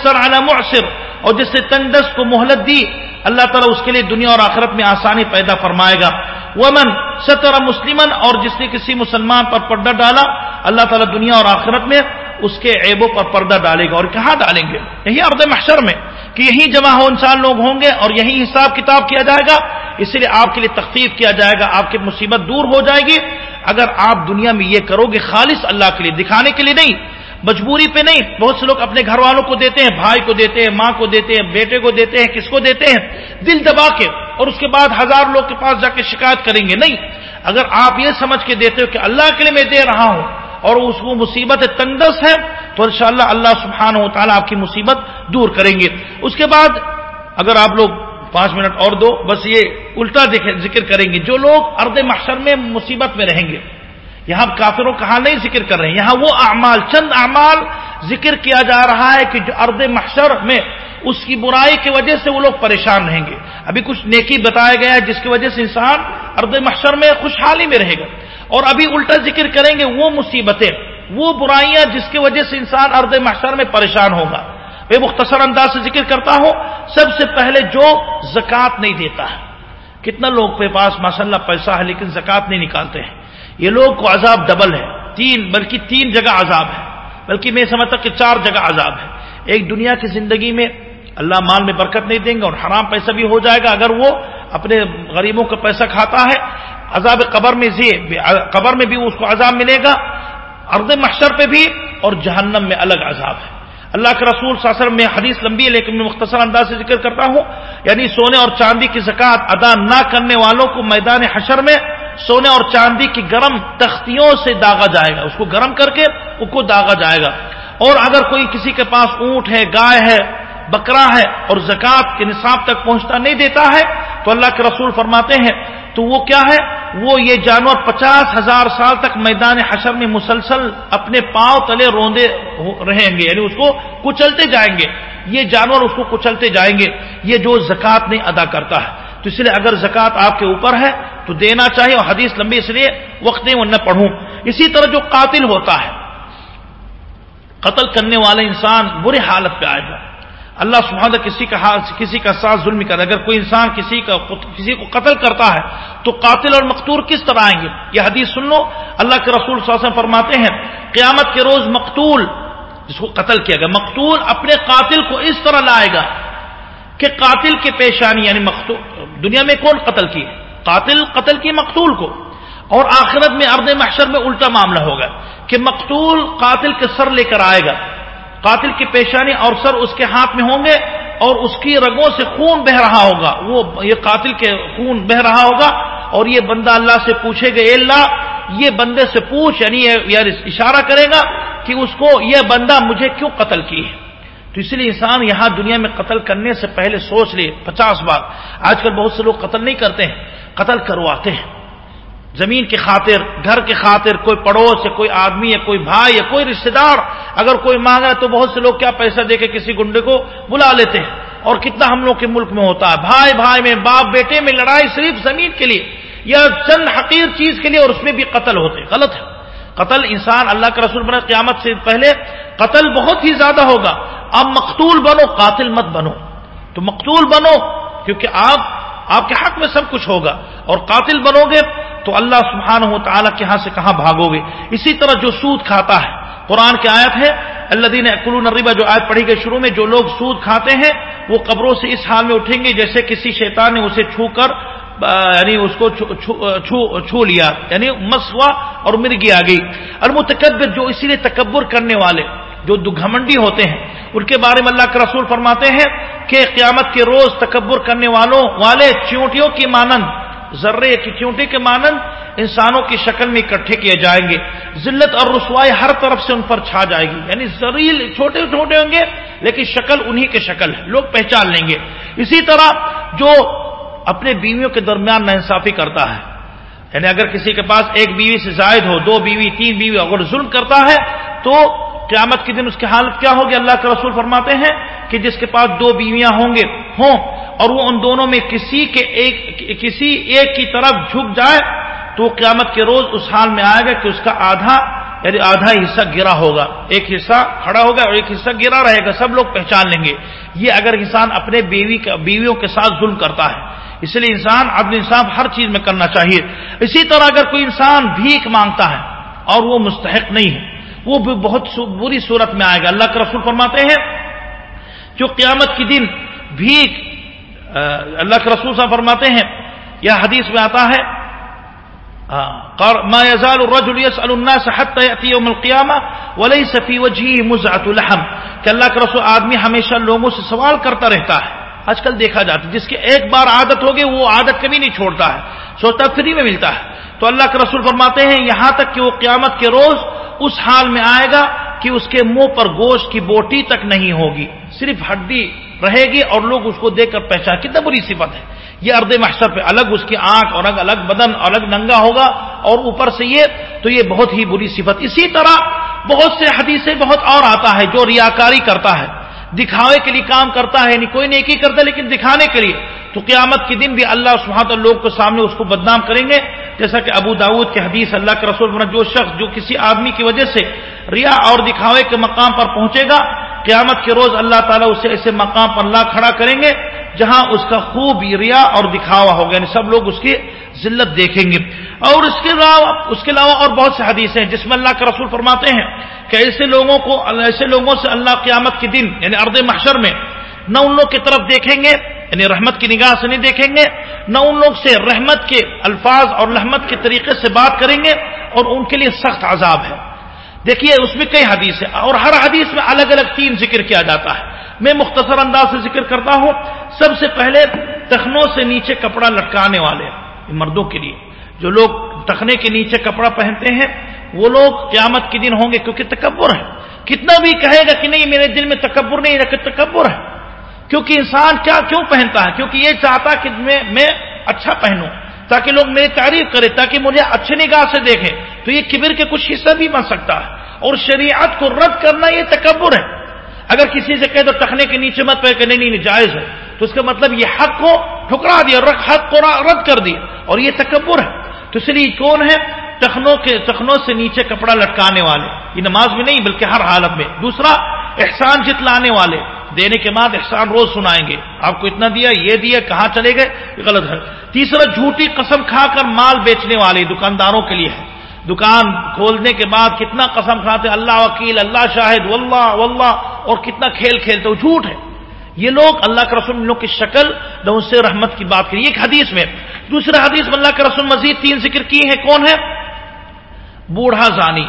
سر معصر اور جس سے تندس کو مہلت دی، اللہ تعالیٰ اس کے لیے دنیا اور آخرت میں آسانی پیدا فرمائے گا۔ ومن ستر مسلمن اور جس نے کسی مسلمان پر پردہ ڈالا، اللہ تعالیٰ دنیا اور آخرت میں اس کے عیبوں پر پردہ ڈالے گا۔ اور کہاں ڈالیں گے؟ یہی ارد محشر میں، کہ یہی جمع ہو انسان لوگ ہوں گے، اور یہی حساب کتاب کیا جائے گا۔ اسی لیے آپ کے لیے تخفیف کیا جائے گا، آپ کی مصیبت دور ہو جائے گی۔ اگر آپ دنیا میں یہ کرو گے خالص اللہ کے لیے، دکھانے کے لیے نہیں مجبوری پہ نہیں، بہت سے لوگ اپنے گھر والوں کو دیتے ہیں، بھائی کو دیتے ہیں، ماں کو دیتے ہیں، بیٹے کو دیتے ہیں، کس کو دیتے ہیں؟ دل دبا کے اور اس کے بعد ہزار لوگ کے پاس جا کے شکایت کریں گے۔ نہیں، اگر آپ یہ سمجھ کے دیتے ہو کہ اللہ کے لیے میں دے رہا ہوں اور اس کو مصیبت تندس ہے، تو انشاءاللہ اللہ سبحانہ و تعالیٰ آپ کی مصیبت دور کریں گے۔ اس کے بعد اگر آپ لوگ پانچ منٹ اور دو، بس یہ الٹا ذکر کریں گے۔ جو لوگ ارد محشر میں مصیبت میں رہیں گے۔ یہاں کافروں کا حال نہیں ذکر کر رہے ہیں۔ یہاں وہ اعمال، چند اعمال ذکر کیا جا رہا ہے کہ جو ارد محشر میں اس کی برائی کی وجہ سے وہ لوگ پریشان رہیں گے۔ ابھی کچھ نیکی بتایا گیا ہے جس کی وجہ سے انسان ارد محشر میں خوشحالی میں رہے گا۔ اور ابھی الٹا ذکر کریں گے وہ مصیبتیں، وہ برائیاں جس کی وجہ سے انسان ارد محشر میں پریشان ہوگا۔ میں مختصر انداز سے ذکر کرتا ہوں۔ سب سے پہلے جو زکوٰۃ نہیں دیتا ہے۔ کتنا لوگ کے پاس ماشاء اللہ پیسہ ہے لیکن زکوٰۃ نہیں نکالتے ہیں۔ یہ لوگ کو عذاب ڈبل ہے۔ تین، بلکہ تین جگہ عذاب ہے۔ بلکہ میں سمجھتا کہ چار جگہ عذاب ہے۔ ایک دنیا کی زندگی میں اللہ مال میں برکت نہیں دیں گے اور حرام پیسہ بھی ہو جائے گا اگر وہ اپنے غریبوں کا پیسہ کھاتا ہے۔ عذاب قبر میں قبر میں بھی اس کو عذاب ملے گا۔ ارد محشر پہ بھی اور جہنم میں الگ عذاب ہے۔ اللہ کے رسول ساسر میں حدیث لمبی ہے، لیکن میں مختصر انداز سے ذکر کرتا ہوں۔ یعنی سونے اور چاندی کی زکات ادا نہ کرنے والوں کو میدان حشر میں سونے اور چاندی کی گرم تختیوں سے داغا جائے گا۔ اس کو گرم کر کے اس کو داغا جائے گا۔ اور اگر کوئی کسی کے پاس اونٹ ہے، گائے ہے، بکرا ہے اور زکوٰۃ کے نصاب تک پہنچتا نہیں دیتا ہے، تو اللہ کے رسول فرماتے ہیں، تو وہ کیا ہے؟ وہ یہ جانور پچاس ہزار سال تک میدان حشر میں مسلسل اپنے پاؤں تلے روندے رہیں گے۔ یعنی اس کو کچلتے جائیں گے۔ یہ جانور اس کو کچلتے جائیں گے۔ یہ جو زکوٰۃ نہیں ادا کرتا ہے۔ تو اس لیے اگر زکوٰۃ آپ کے اوپر ہے تو دینا چاہیے اور حدیث لمبی اس لیے وقت نہیں وہ نہ پڑھوں۔ اسی طرح جو قاتل ہوتا ہے، قتل کرنے والے انسان برے حالت پہ آئے گا۔ اللہ سبحانہ کسی کا کسی کا ساتھ ظلم کر اگر کوئی انسان کسی کا کسی کو قتل کرتا ہے، تو قاتل اور مقتور کس طرح آئیں گے؟ یہ حدیث سن لو۔ اللہ کے رسول صلی اللہ علیہ وسلم فرماتے ہیں، قیامت کے روز مقتول، جس کو قتل کیا گیا، مقتول اپنے قاتل کو اس طرح لائے گا کہ قاتل کی پیشانی یعنی مقتول، دنیا میں کون قتل کی قاتل قتل کی مقتول کو۔ اور آخرت میں ارد محشر میں الٹا معاملہ ہوگا کہ مقتول قاتل کے سر لے کر آئے گا۔ قاتل کی پیشانی اور سر اس کے ہاتھ میں ہوں گے اور اس کی رگوں سے خون بہ رہا ہوگا۔ وہ یہ قاتل کے خون بہ رہا ہوگا اور یہ بندہ اللہ سے پوچھے گا، اے اللہ، یہ بندے سے پوچھ یعنی اشارہ کرے گا کہ اس کو یہ بندہ مجھے کیوں قتل کی ہے تو اس لیے انسان یہاں دنیا میں قتل کرنے سے پہلے سوچ لے، پچاس بار۔ آج کل بہت سے لوگ قتل نہیں کرتے ہیں، قتل کرواتے ہیں۔ زمین کی خاطر، گھر کی خاطر، کوئی پڑوس یا کوئی آدمی یا کوئی بھائی یا کوئی رشتے دار، اگر کوئی مانگا تو بہت سے لوگ کیا پیسہ دے کے کسی گنڈے کو بلا لیتے ہیں۔ اور کتنا ہم لوگ کے ملک میں ہوتا ہے۔ بھائی بھائی میں، باپ بیٹے میں لڑائی صرف زمین کے لیے یا چند حقیر چیز کے لیے اور اس میں بھی قتل ہوتے، غلط ہے۔ قتل انسان اللہ کے رسول بنے قیامت سے پہلے قتل بہت ہی زیادہ ہوگا۔ اب مقتول بنو، قاتل مت بنو۔ تو مقتول بنو کیونکہ آپ آپ کے حق میں سب کچھ ہوگا۔ اور قاتل بنو گے تو اللہ سبحانہ و تعالیٰ کے ہاں سے کہاں بھاگو گے؟ اسی طرح جو سود کھاتا ہے، قرآن کی آیت ہے اللہ دین اکلون الربا، جو آیت پڑھی گئی شروع میں، جو لوگ سود کھاتے ہیں، وہ قبروں سے اس حال میں اٹھیں گے جیسے کسی شیطان نے اسے چھو کر یعنی اس کو چھو لیا یعنی مسوا اور مرگی آ گئی۔ اور متکبر جو اسی لیے تکبر کرنے والے، جو دگھمنڈی ہوتے ہیں، ان کے بارے میں اللہ کے رسول فرماتے ہیں کہ قیامت کے روز تکبر کرنے والوں والے چونٹیوں کی مانند، ذرے کی چونٹی کے مانند انسانوں کی شکل میں اکٹھے کیے جائیں گے۔ ذلت اور رسوائی ہر طرف سے ان پر چھا جائے گی۔ یعنی زریل چھوٹے چھوٹے ہوں گے، لیکن شکل انہی کے شکل ہے، لوگ پہچان لیں گے۔ اسی طرح جو اپنے بیویوں کے درمیان ناانصافی کرتا ہے۔ یعنی اگر کسی کے پاس ایک بیوی سے زائد ہو، دو بیوی، تین بیوی اگر ظلم کرتا ہے، تو قیامت کے دن اس کی حالت کیا ہوگی؟ اللہ کے رسول فرماتے ہیں کہ جس کے پاس دو بیویاں ہوں گے، ہوں، اور وہ ان دونوں میں کسی کے ایک، کسی ایک کی طرف جھک جائے، تو قیامت کے روز اس حال میں آئے گا کہ اس کا آدھا یعنی آدھا حصہ گرا ہوگا۔ ایک حصہ کھڑا ہوگا اور ایک حصہ گرا رہے گا، سب لوگ پہچان لیں گے۔ یہ اگر انسان اپنے بیوی بیویوں کے ساتھ ظلم کرتا ہے اس لیے انسان عدل انصاف ہر چیز میں کرنا چاہیے۔ اسی طرح اگر کوئی انسان بھیک مانگتا ہے اور وہ مستحق نہیں ہے، وہ بھی بہت بری صورت میں آئے گا۔ اللہ کے رسول فرماتے ہیں، جو قیامت کے دن بھیک اللہ کے رسول صاحب فرماتے ہیں یا حدیث میں آتا ہے۔ ما يزال الرجل يسأل الناس حتى يأتي يوم القيامة وليس في وجهه مزعة لحم کہ اللہ کا رسول آدمی ہمیشہ لوگوں سے سوال کرتا رہتا ہے۔ آج کل دیکھا جاتا ہے، جس کی ایک بار عادت ہوگی، وہ عادت کبھی نہیں چھوڑتا ہے۔ سوچتا فری میں ملتا ہے۔ تو اللہ کے رسول فرماتے ہیں، یہاں تک کہ وہ قیامت کے روز اس حال میں آئے گا کہ اس کے منہ پر گوشت کی بوٹی تک نہیں ہوگی۔ صرف ہڈی رہے گی اور لوگ اس کو دیکھ کر پہچان، کتنا بری صفت ہے۔ یہ ارد محشر پہ الگ اس کی آنکھ اور الگ الگ بدن الگ ننگا ہوگا اور اوپر سے یہ، تو یہ بہت ہی بری صفت۔ اسی طرح بہت سے حدیثیں بہت اور آتا ہے جو ریاکاری کرتا ہے۔ دکھاوے کے لیے کام کرتا ہے نہیں کوئی نیکی کرتا لیکن دکھانے کے لیے۔ تو قیامت کے دن بھی اللہ سبحانہ لوگ کے سامنے اس کو بدنام کریں گے۔ جیسا کہ ابو داود کے حدیث اللہ کے رسول جو شخص، جو کسی آدمی کی وجہ سے ریا اور دکھاوے کے مقام پر پہنچے گا، قیامت کے روز اللہ تعالیٰ اسے ایسے مقام پر اللہ کھڑا کریں گے۔ جہاں اس کا خوب ریا اور دکھاوا ہوگا یعنی سب لوگ اس کی ذلت دیکھیں گے۔ اور اس کے علاوہ، اس کے علاوہ اور بہت سے حدیث ہیں، جس میں اللہ کا رسول فرماتے ہیں کہ ایسے لوگوں کو، ایسے لوگوں سے اللہ قیامت کے دن یعنی ارد محشر میں، نہ ان لوگ کی طرف دیکھیں گے یعنی رحمت کی نگاہ سے نہیں دیکھیں گے، نہ ان لوگ سے رحمت کے الفاظ اور رحمت کے طریقے سے بات کریں گے اور ان کے لیے سخت عذاب ہے۔ دیکھیے، اس میں کئی حدیث ہے اور ہر حدیث میں الگ الگ تین ذکر کیا جاتا ہے۔ میں مختصر انداز سے ذکر کرتا ہوں۔ سب سے پہلے تخنوں سے نیچے کپڑا لٹکانے والے مردوں کے لیے۔ جو لوگ تخنے کے نیچے کپڑا پہنتے ہیں، وہ لوگ قیامت کے دن ہوں گے کیونکہ تکبر ہے۔ کتنا بھی کہے گا کہ نہیں، میرے دل میں تکبر نہیں رکھے تکبر ہے۔ کیونکہ انسان کیا کیوں پہنتا ہے؟ کیونکہ یہ چاہتا کہ میں میں اچھا پہنوں، تاکہ لوگ میری تعریف کرے تاکہ مجھے اچھی نگاہ سے دیکھیں۔ تو یہ کبر کے کچھ حصہ بھی بن سکتا ہے۔ اور شریعت کو رد کرنا یہ تکبر ہے۔ اگر کسی سے کہہ دو ٹخنے کے نیچے مت پہ کہ نہیں نہیں جائز ہے، تو اس کا مطلب یہ حق کو ٹھکرا دیا حق کو رد کر دیا، اور یہ تکبر ہے۔ تو اس لیے کون ہے؟ ٹخنوں کے ٹخنوں سے نیچے کپڑا لٹکانے والے۔ یہ نماز میں نہیں، بلکہ ہر حالت میں۔ دوسرا، احسان جتلانے والے۔ دینے کے بعد احسان روز سنائیں گے۔ آپ کو اتنا دیا، یہ دیا، کہاں چلے گئے؟ یہ غلط ہے۔ تیسرا، جھوٹی قسم کھا کر مال بیچنے والے، دکانداروں کے لیے ہے۔ دکان کھولنے کے بعد کتنا قسم کھاتے اللہ وکیل، اللہ شاہد، واللہ واللہ، اور کتنا کھیل کھیلتے وہ جھوٹ ہے۔ یہ لوگ اللہ کے رسول لوگ کی شکل نہ ان سے رحمت کی بات کری ایک حدیث میں، دوسرے حدیث میں اللہ کے رسول مزید تین ذکر کی ہے کون ہے؟ بوڑھا زانی۔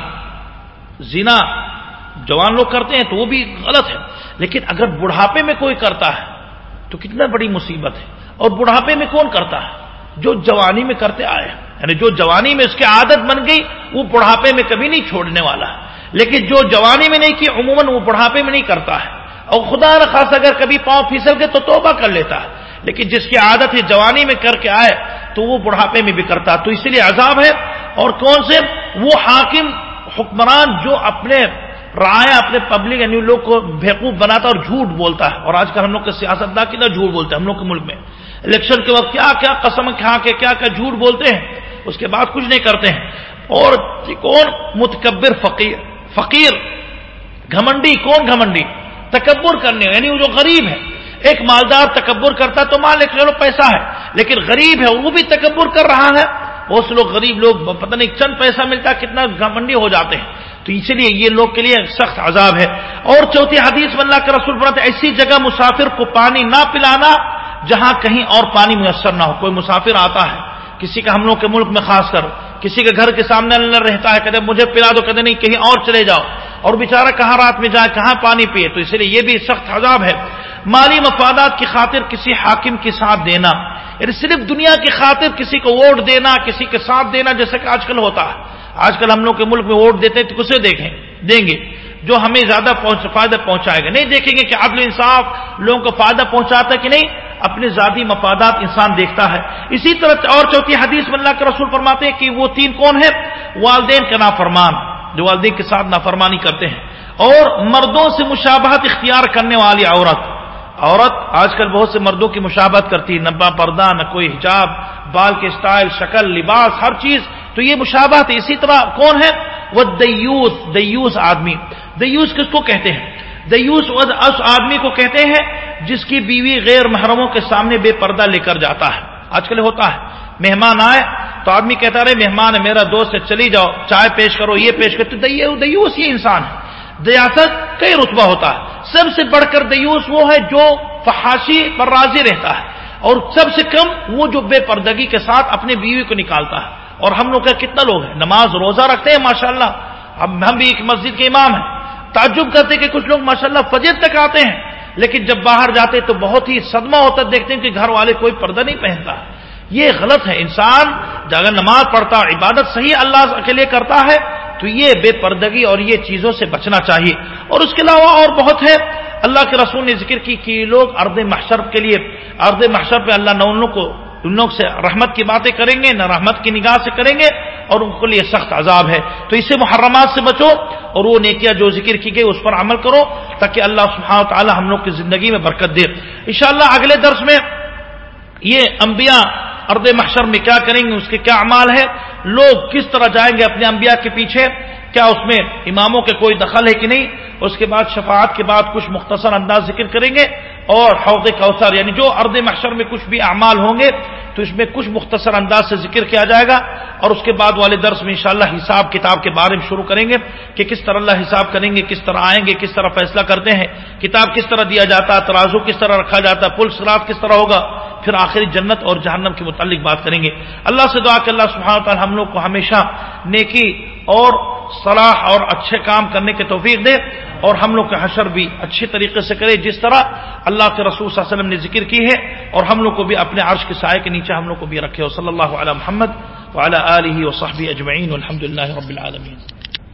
زنا، جوان لوگ کرتے ہیں تو وہ بھی غلط ہے۔ لیکن اگر بڑھاپے میں کوئی کرتا ہے تو کتنا بڑی مصیبت ہے۔ اور بڑھاپے میں کون کرتا ہے؟ جو جوانی میں کرتے آئے ہیں۔ یعنی جو جوانی میں اس کی عادت بن گئی، وہ بڑھاپے میں کبھی نہیں چھوڑنے والا ہے۔ لیکن جو جوانی میں نہیں کی، عموماً وہ بڑھاپے میں نہیں کرتا ہے۔ اور خدا خاص اگر کبھی پاؤں پھسل گئے تو توبہ کر لیتا ہے۔ لیکن جس کی عادت ہے جوانی میں کر کے آئے، تو وہ بڑھاپے میں بھی کرتا ہے۔ تو اس لیے عذاب ہے۔ اور کون سے؟ وہ حاکم، حکمران جو اپنے رائے، اپنے پبلک یعنی لوگ کو بیوقوف بناتا اور جھوٹ بولتا ہے۔ اور آج کل ہم لوگ کے سیاست دار کتنا جھوٹ بولتے ہیں، ہم لوگ کے ملک میں۔ الیکشن کے وقت کیا کیا قسم کھا کے کیا کیا جھوٹ بولتے ہیں، اس کے بعد کچھ نہیں کرتے ہیں۔ اور جی کون؟ متکبر فقیر فقیر، گھمنڈی، کون گھمنڈی؟ تکبر کرنے یعنی وہ جو غریب ہے۔ ایک مالدار تکبر کرتا تو مان لے چلو پیسہ ہے۔ لیکن غریب ہے، وہ بھی تکبر کر رہا ہے۔ بہت سے لوگ غریب لوگ، پتہ نہیں چند پیسہ ملتا، کتنا گھمنڈی ہو جاتے ہیں۔ تو اس لیے یہ لوگ کے لیے سخت عذاب ہے۔ اور چوتھی حدیث، اللہ کے رسول بناتے ایسی جگہ مسافر کو پانی نہ پلانا جہاں کہیں اور پانی میسر نہ ہو، کوئی مسافر آتا ہے، کسی کا ہم لوگ کے ملک میں خاص کر، کسی کے گھر کے سامنے اللہ رہتا ہے، کہتے مجھے پلا دو، کہتے نہیں، کہیں اور چلے جاؤ۔ اور بیچارہ کہاں رات میں جائے، کہاں پانی پیے؟ تو اس لیے یہ بھی سخت عذاب ہے۔ مالی مفادات کی خاطر کسی حاکم کے ساتھ دینا۔ یعنی صرف دنیا کی خاطر کسی کو ووٹ دینا، کسی کے ساتھ دینا جیسا کہ آج کل ہوتا ہے۔ آج کل ہم لوگ کے ملک میں ووٹ دیتے ہیں، تو کسے دیکھیں، دیں گے۔ جو ہمیں زیادہ فائدہ پہنچائے گا۔ نہیں دیکھیں گے کہ عدل انصاف لوگوں کو فائدہ پہنچاتا ہے کہ نہیں؟ اپنے ذاتی مفادات انسان دیکھتا ہے۔ اسی طرح اور چوتھی حدیث اللہ کے رسول فرماتے ہیں کہ وہ تین کون ہے والدین کا نافرمان، جو والدین کے ساتھ نافرمانی کرتے ہیں۔ اور مردوں سے مشابہت اختیار کرنے والی عورت۔ عورت آج کل بہت سے مردوں کی مشابہت کرتی ہے نبا پردہ نہ کوئی حجاب، بال کے اسٹائل شکل، لباس، ہر چیز۔ تو یہ مشابہت اسی طرح کون ہے؟ وہ دیوس دیوس آدمی۔ دیوس کس کو کہتے ہیں؟ دیوس اس آدمی کو کہتے ہیں، جس کی بیوی غیر محرموں کے سامنے بے پردہ لے کر جاتا ہے۔ آج کل ہوتا ہے۔ مہمان آئے تو آدمی کہتا رہے مہمان ہے میرا دوست ہے چلی جاؤ، چائے پیش کرو، یہ پیش کرو۔ دیوس یہ انسان ہے۔ دیاست کئی رتبہ ہوتا ہے۔ سب سے بڑھ کر دیوس وہ ہے جو فحاشی پر راضی رہتا ہے۔ اور سب سے کم وہ جو بے پردگی کے ساتھ اپنے بیوی کو نکالتا ہے۔ اور ہم لوگ کا کتنا لوگ ہیں؟ نماز روزہ رکھتے ہیں، ماشاءاللہ۔ اب ہم بھی ایک مسجد کے امام ہیں۔ تعجب کرتے کہ کچھ لوگ ماشاءاللہ فجر تک آتے ہیں، لیکن جب باہر جاتے تو بہت ہی صدمہ ہوتا دیکھتے ہیں کہ گھر والے کوئی پردہ نہیں پہنتا۔ یہ غلط ہے، انسان اگر نماز پڑھتا عبادت صحیح اللہ کے لیے کرتا ہے، تو یہ بے پردگی اور یہ چیزوں سے بچنا چاہیے۔ اور اس کے علاوہ اور بہت ہے، اللہ کے رسول نے ذکر کی کہ لوگ ارد محشر کے لیے ارد محشر پہ اللہ نہ کو ان لوگ سے رحمت کی باتیں کریں گے، نہ رحمت کی نگاہ سے کریں گے، اور ان کے لیے سخت عذاب ہے۔ تو اسے محرمات سے بچو اور وہ نیکیا جو ذکر کی گئی اس پر عمل کرو تاکہ اللہ سبحانہ تعالی ہم لوگ کی زندگی میں برکت دے۔ انشاءاللہ اگلے درس میں یہ انبیاء ارد محشر میں کیا کریں گے، اس کے کیا اعمال ہے لوگ کس طرح جائیں گے اپنے انبیاء کے پیچھے، کیا اس میں اماموں کے کوئی دخل ہے کہ نہیں، اس کے بعد شفاعت کے بعد کچھ مختصر انداز ذکر کریں گے۔ اور حوض کوثر یعنی جو ارد محشر میں کچھ بھی اعمال ہوں گے، تو اس میں کچھ مختصر انداز سے ذکر کیا جائے گا، اور اس کے بعد والے درس میں انشاءاللہ حساب کتاب کے بارے میں شروع کریں گے کہ کس طرح اللہ حساب کریں گے، کس طرح آئیں گے، کس طرح فیصلہ کرتے ہیں، کتاب کس طرح دیا جاتا ہے ترازو کس طرح رکھا جاتا ہے پل سرات کس طرح ہوگا، پھر آخری جنت اور جہنم کے متعلق بات کریں گے۔ اللہ سے دعا کہ اللہ سبحانہ تعالی ہم لوگ کو ہمیشہ نیکی اور صلاح اور اچھے کام کرنے کے توفیق دے اور ہم لوگ کا حشر بھی اچھے طریقے سے کرے جس طرح اللہ کے رسول صلی اللہ علیہ وسلم نے ذکر کی ہے اور ہم لوگ کو بھی اپنے عرش کے سائے کے نیچے ہم لوگ کو بھی رکھے ہو صلی اللہ علیہ محمد وعلى آله وصحبه اجمعین والحمد لله رب العالمين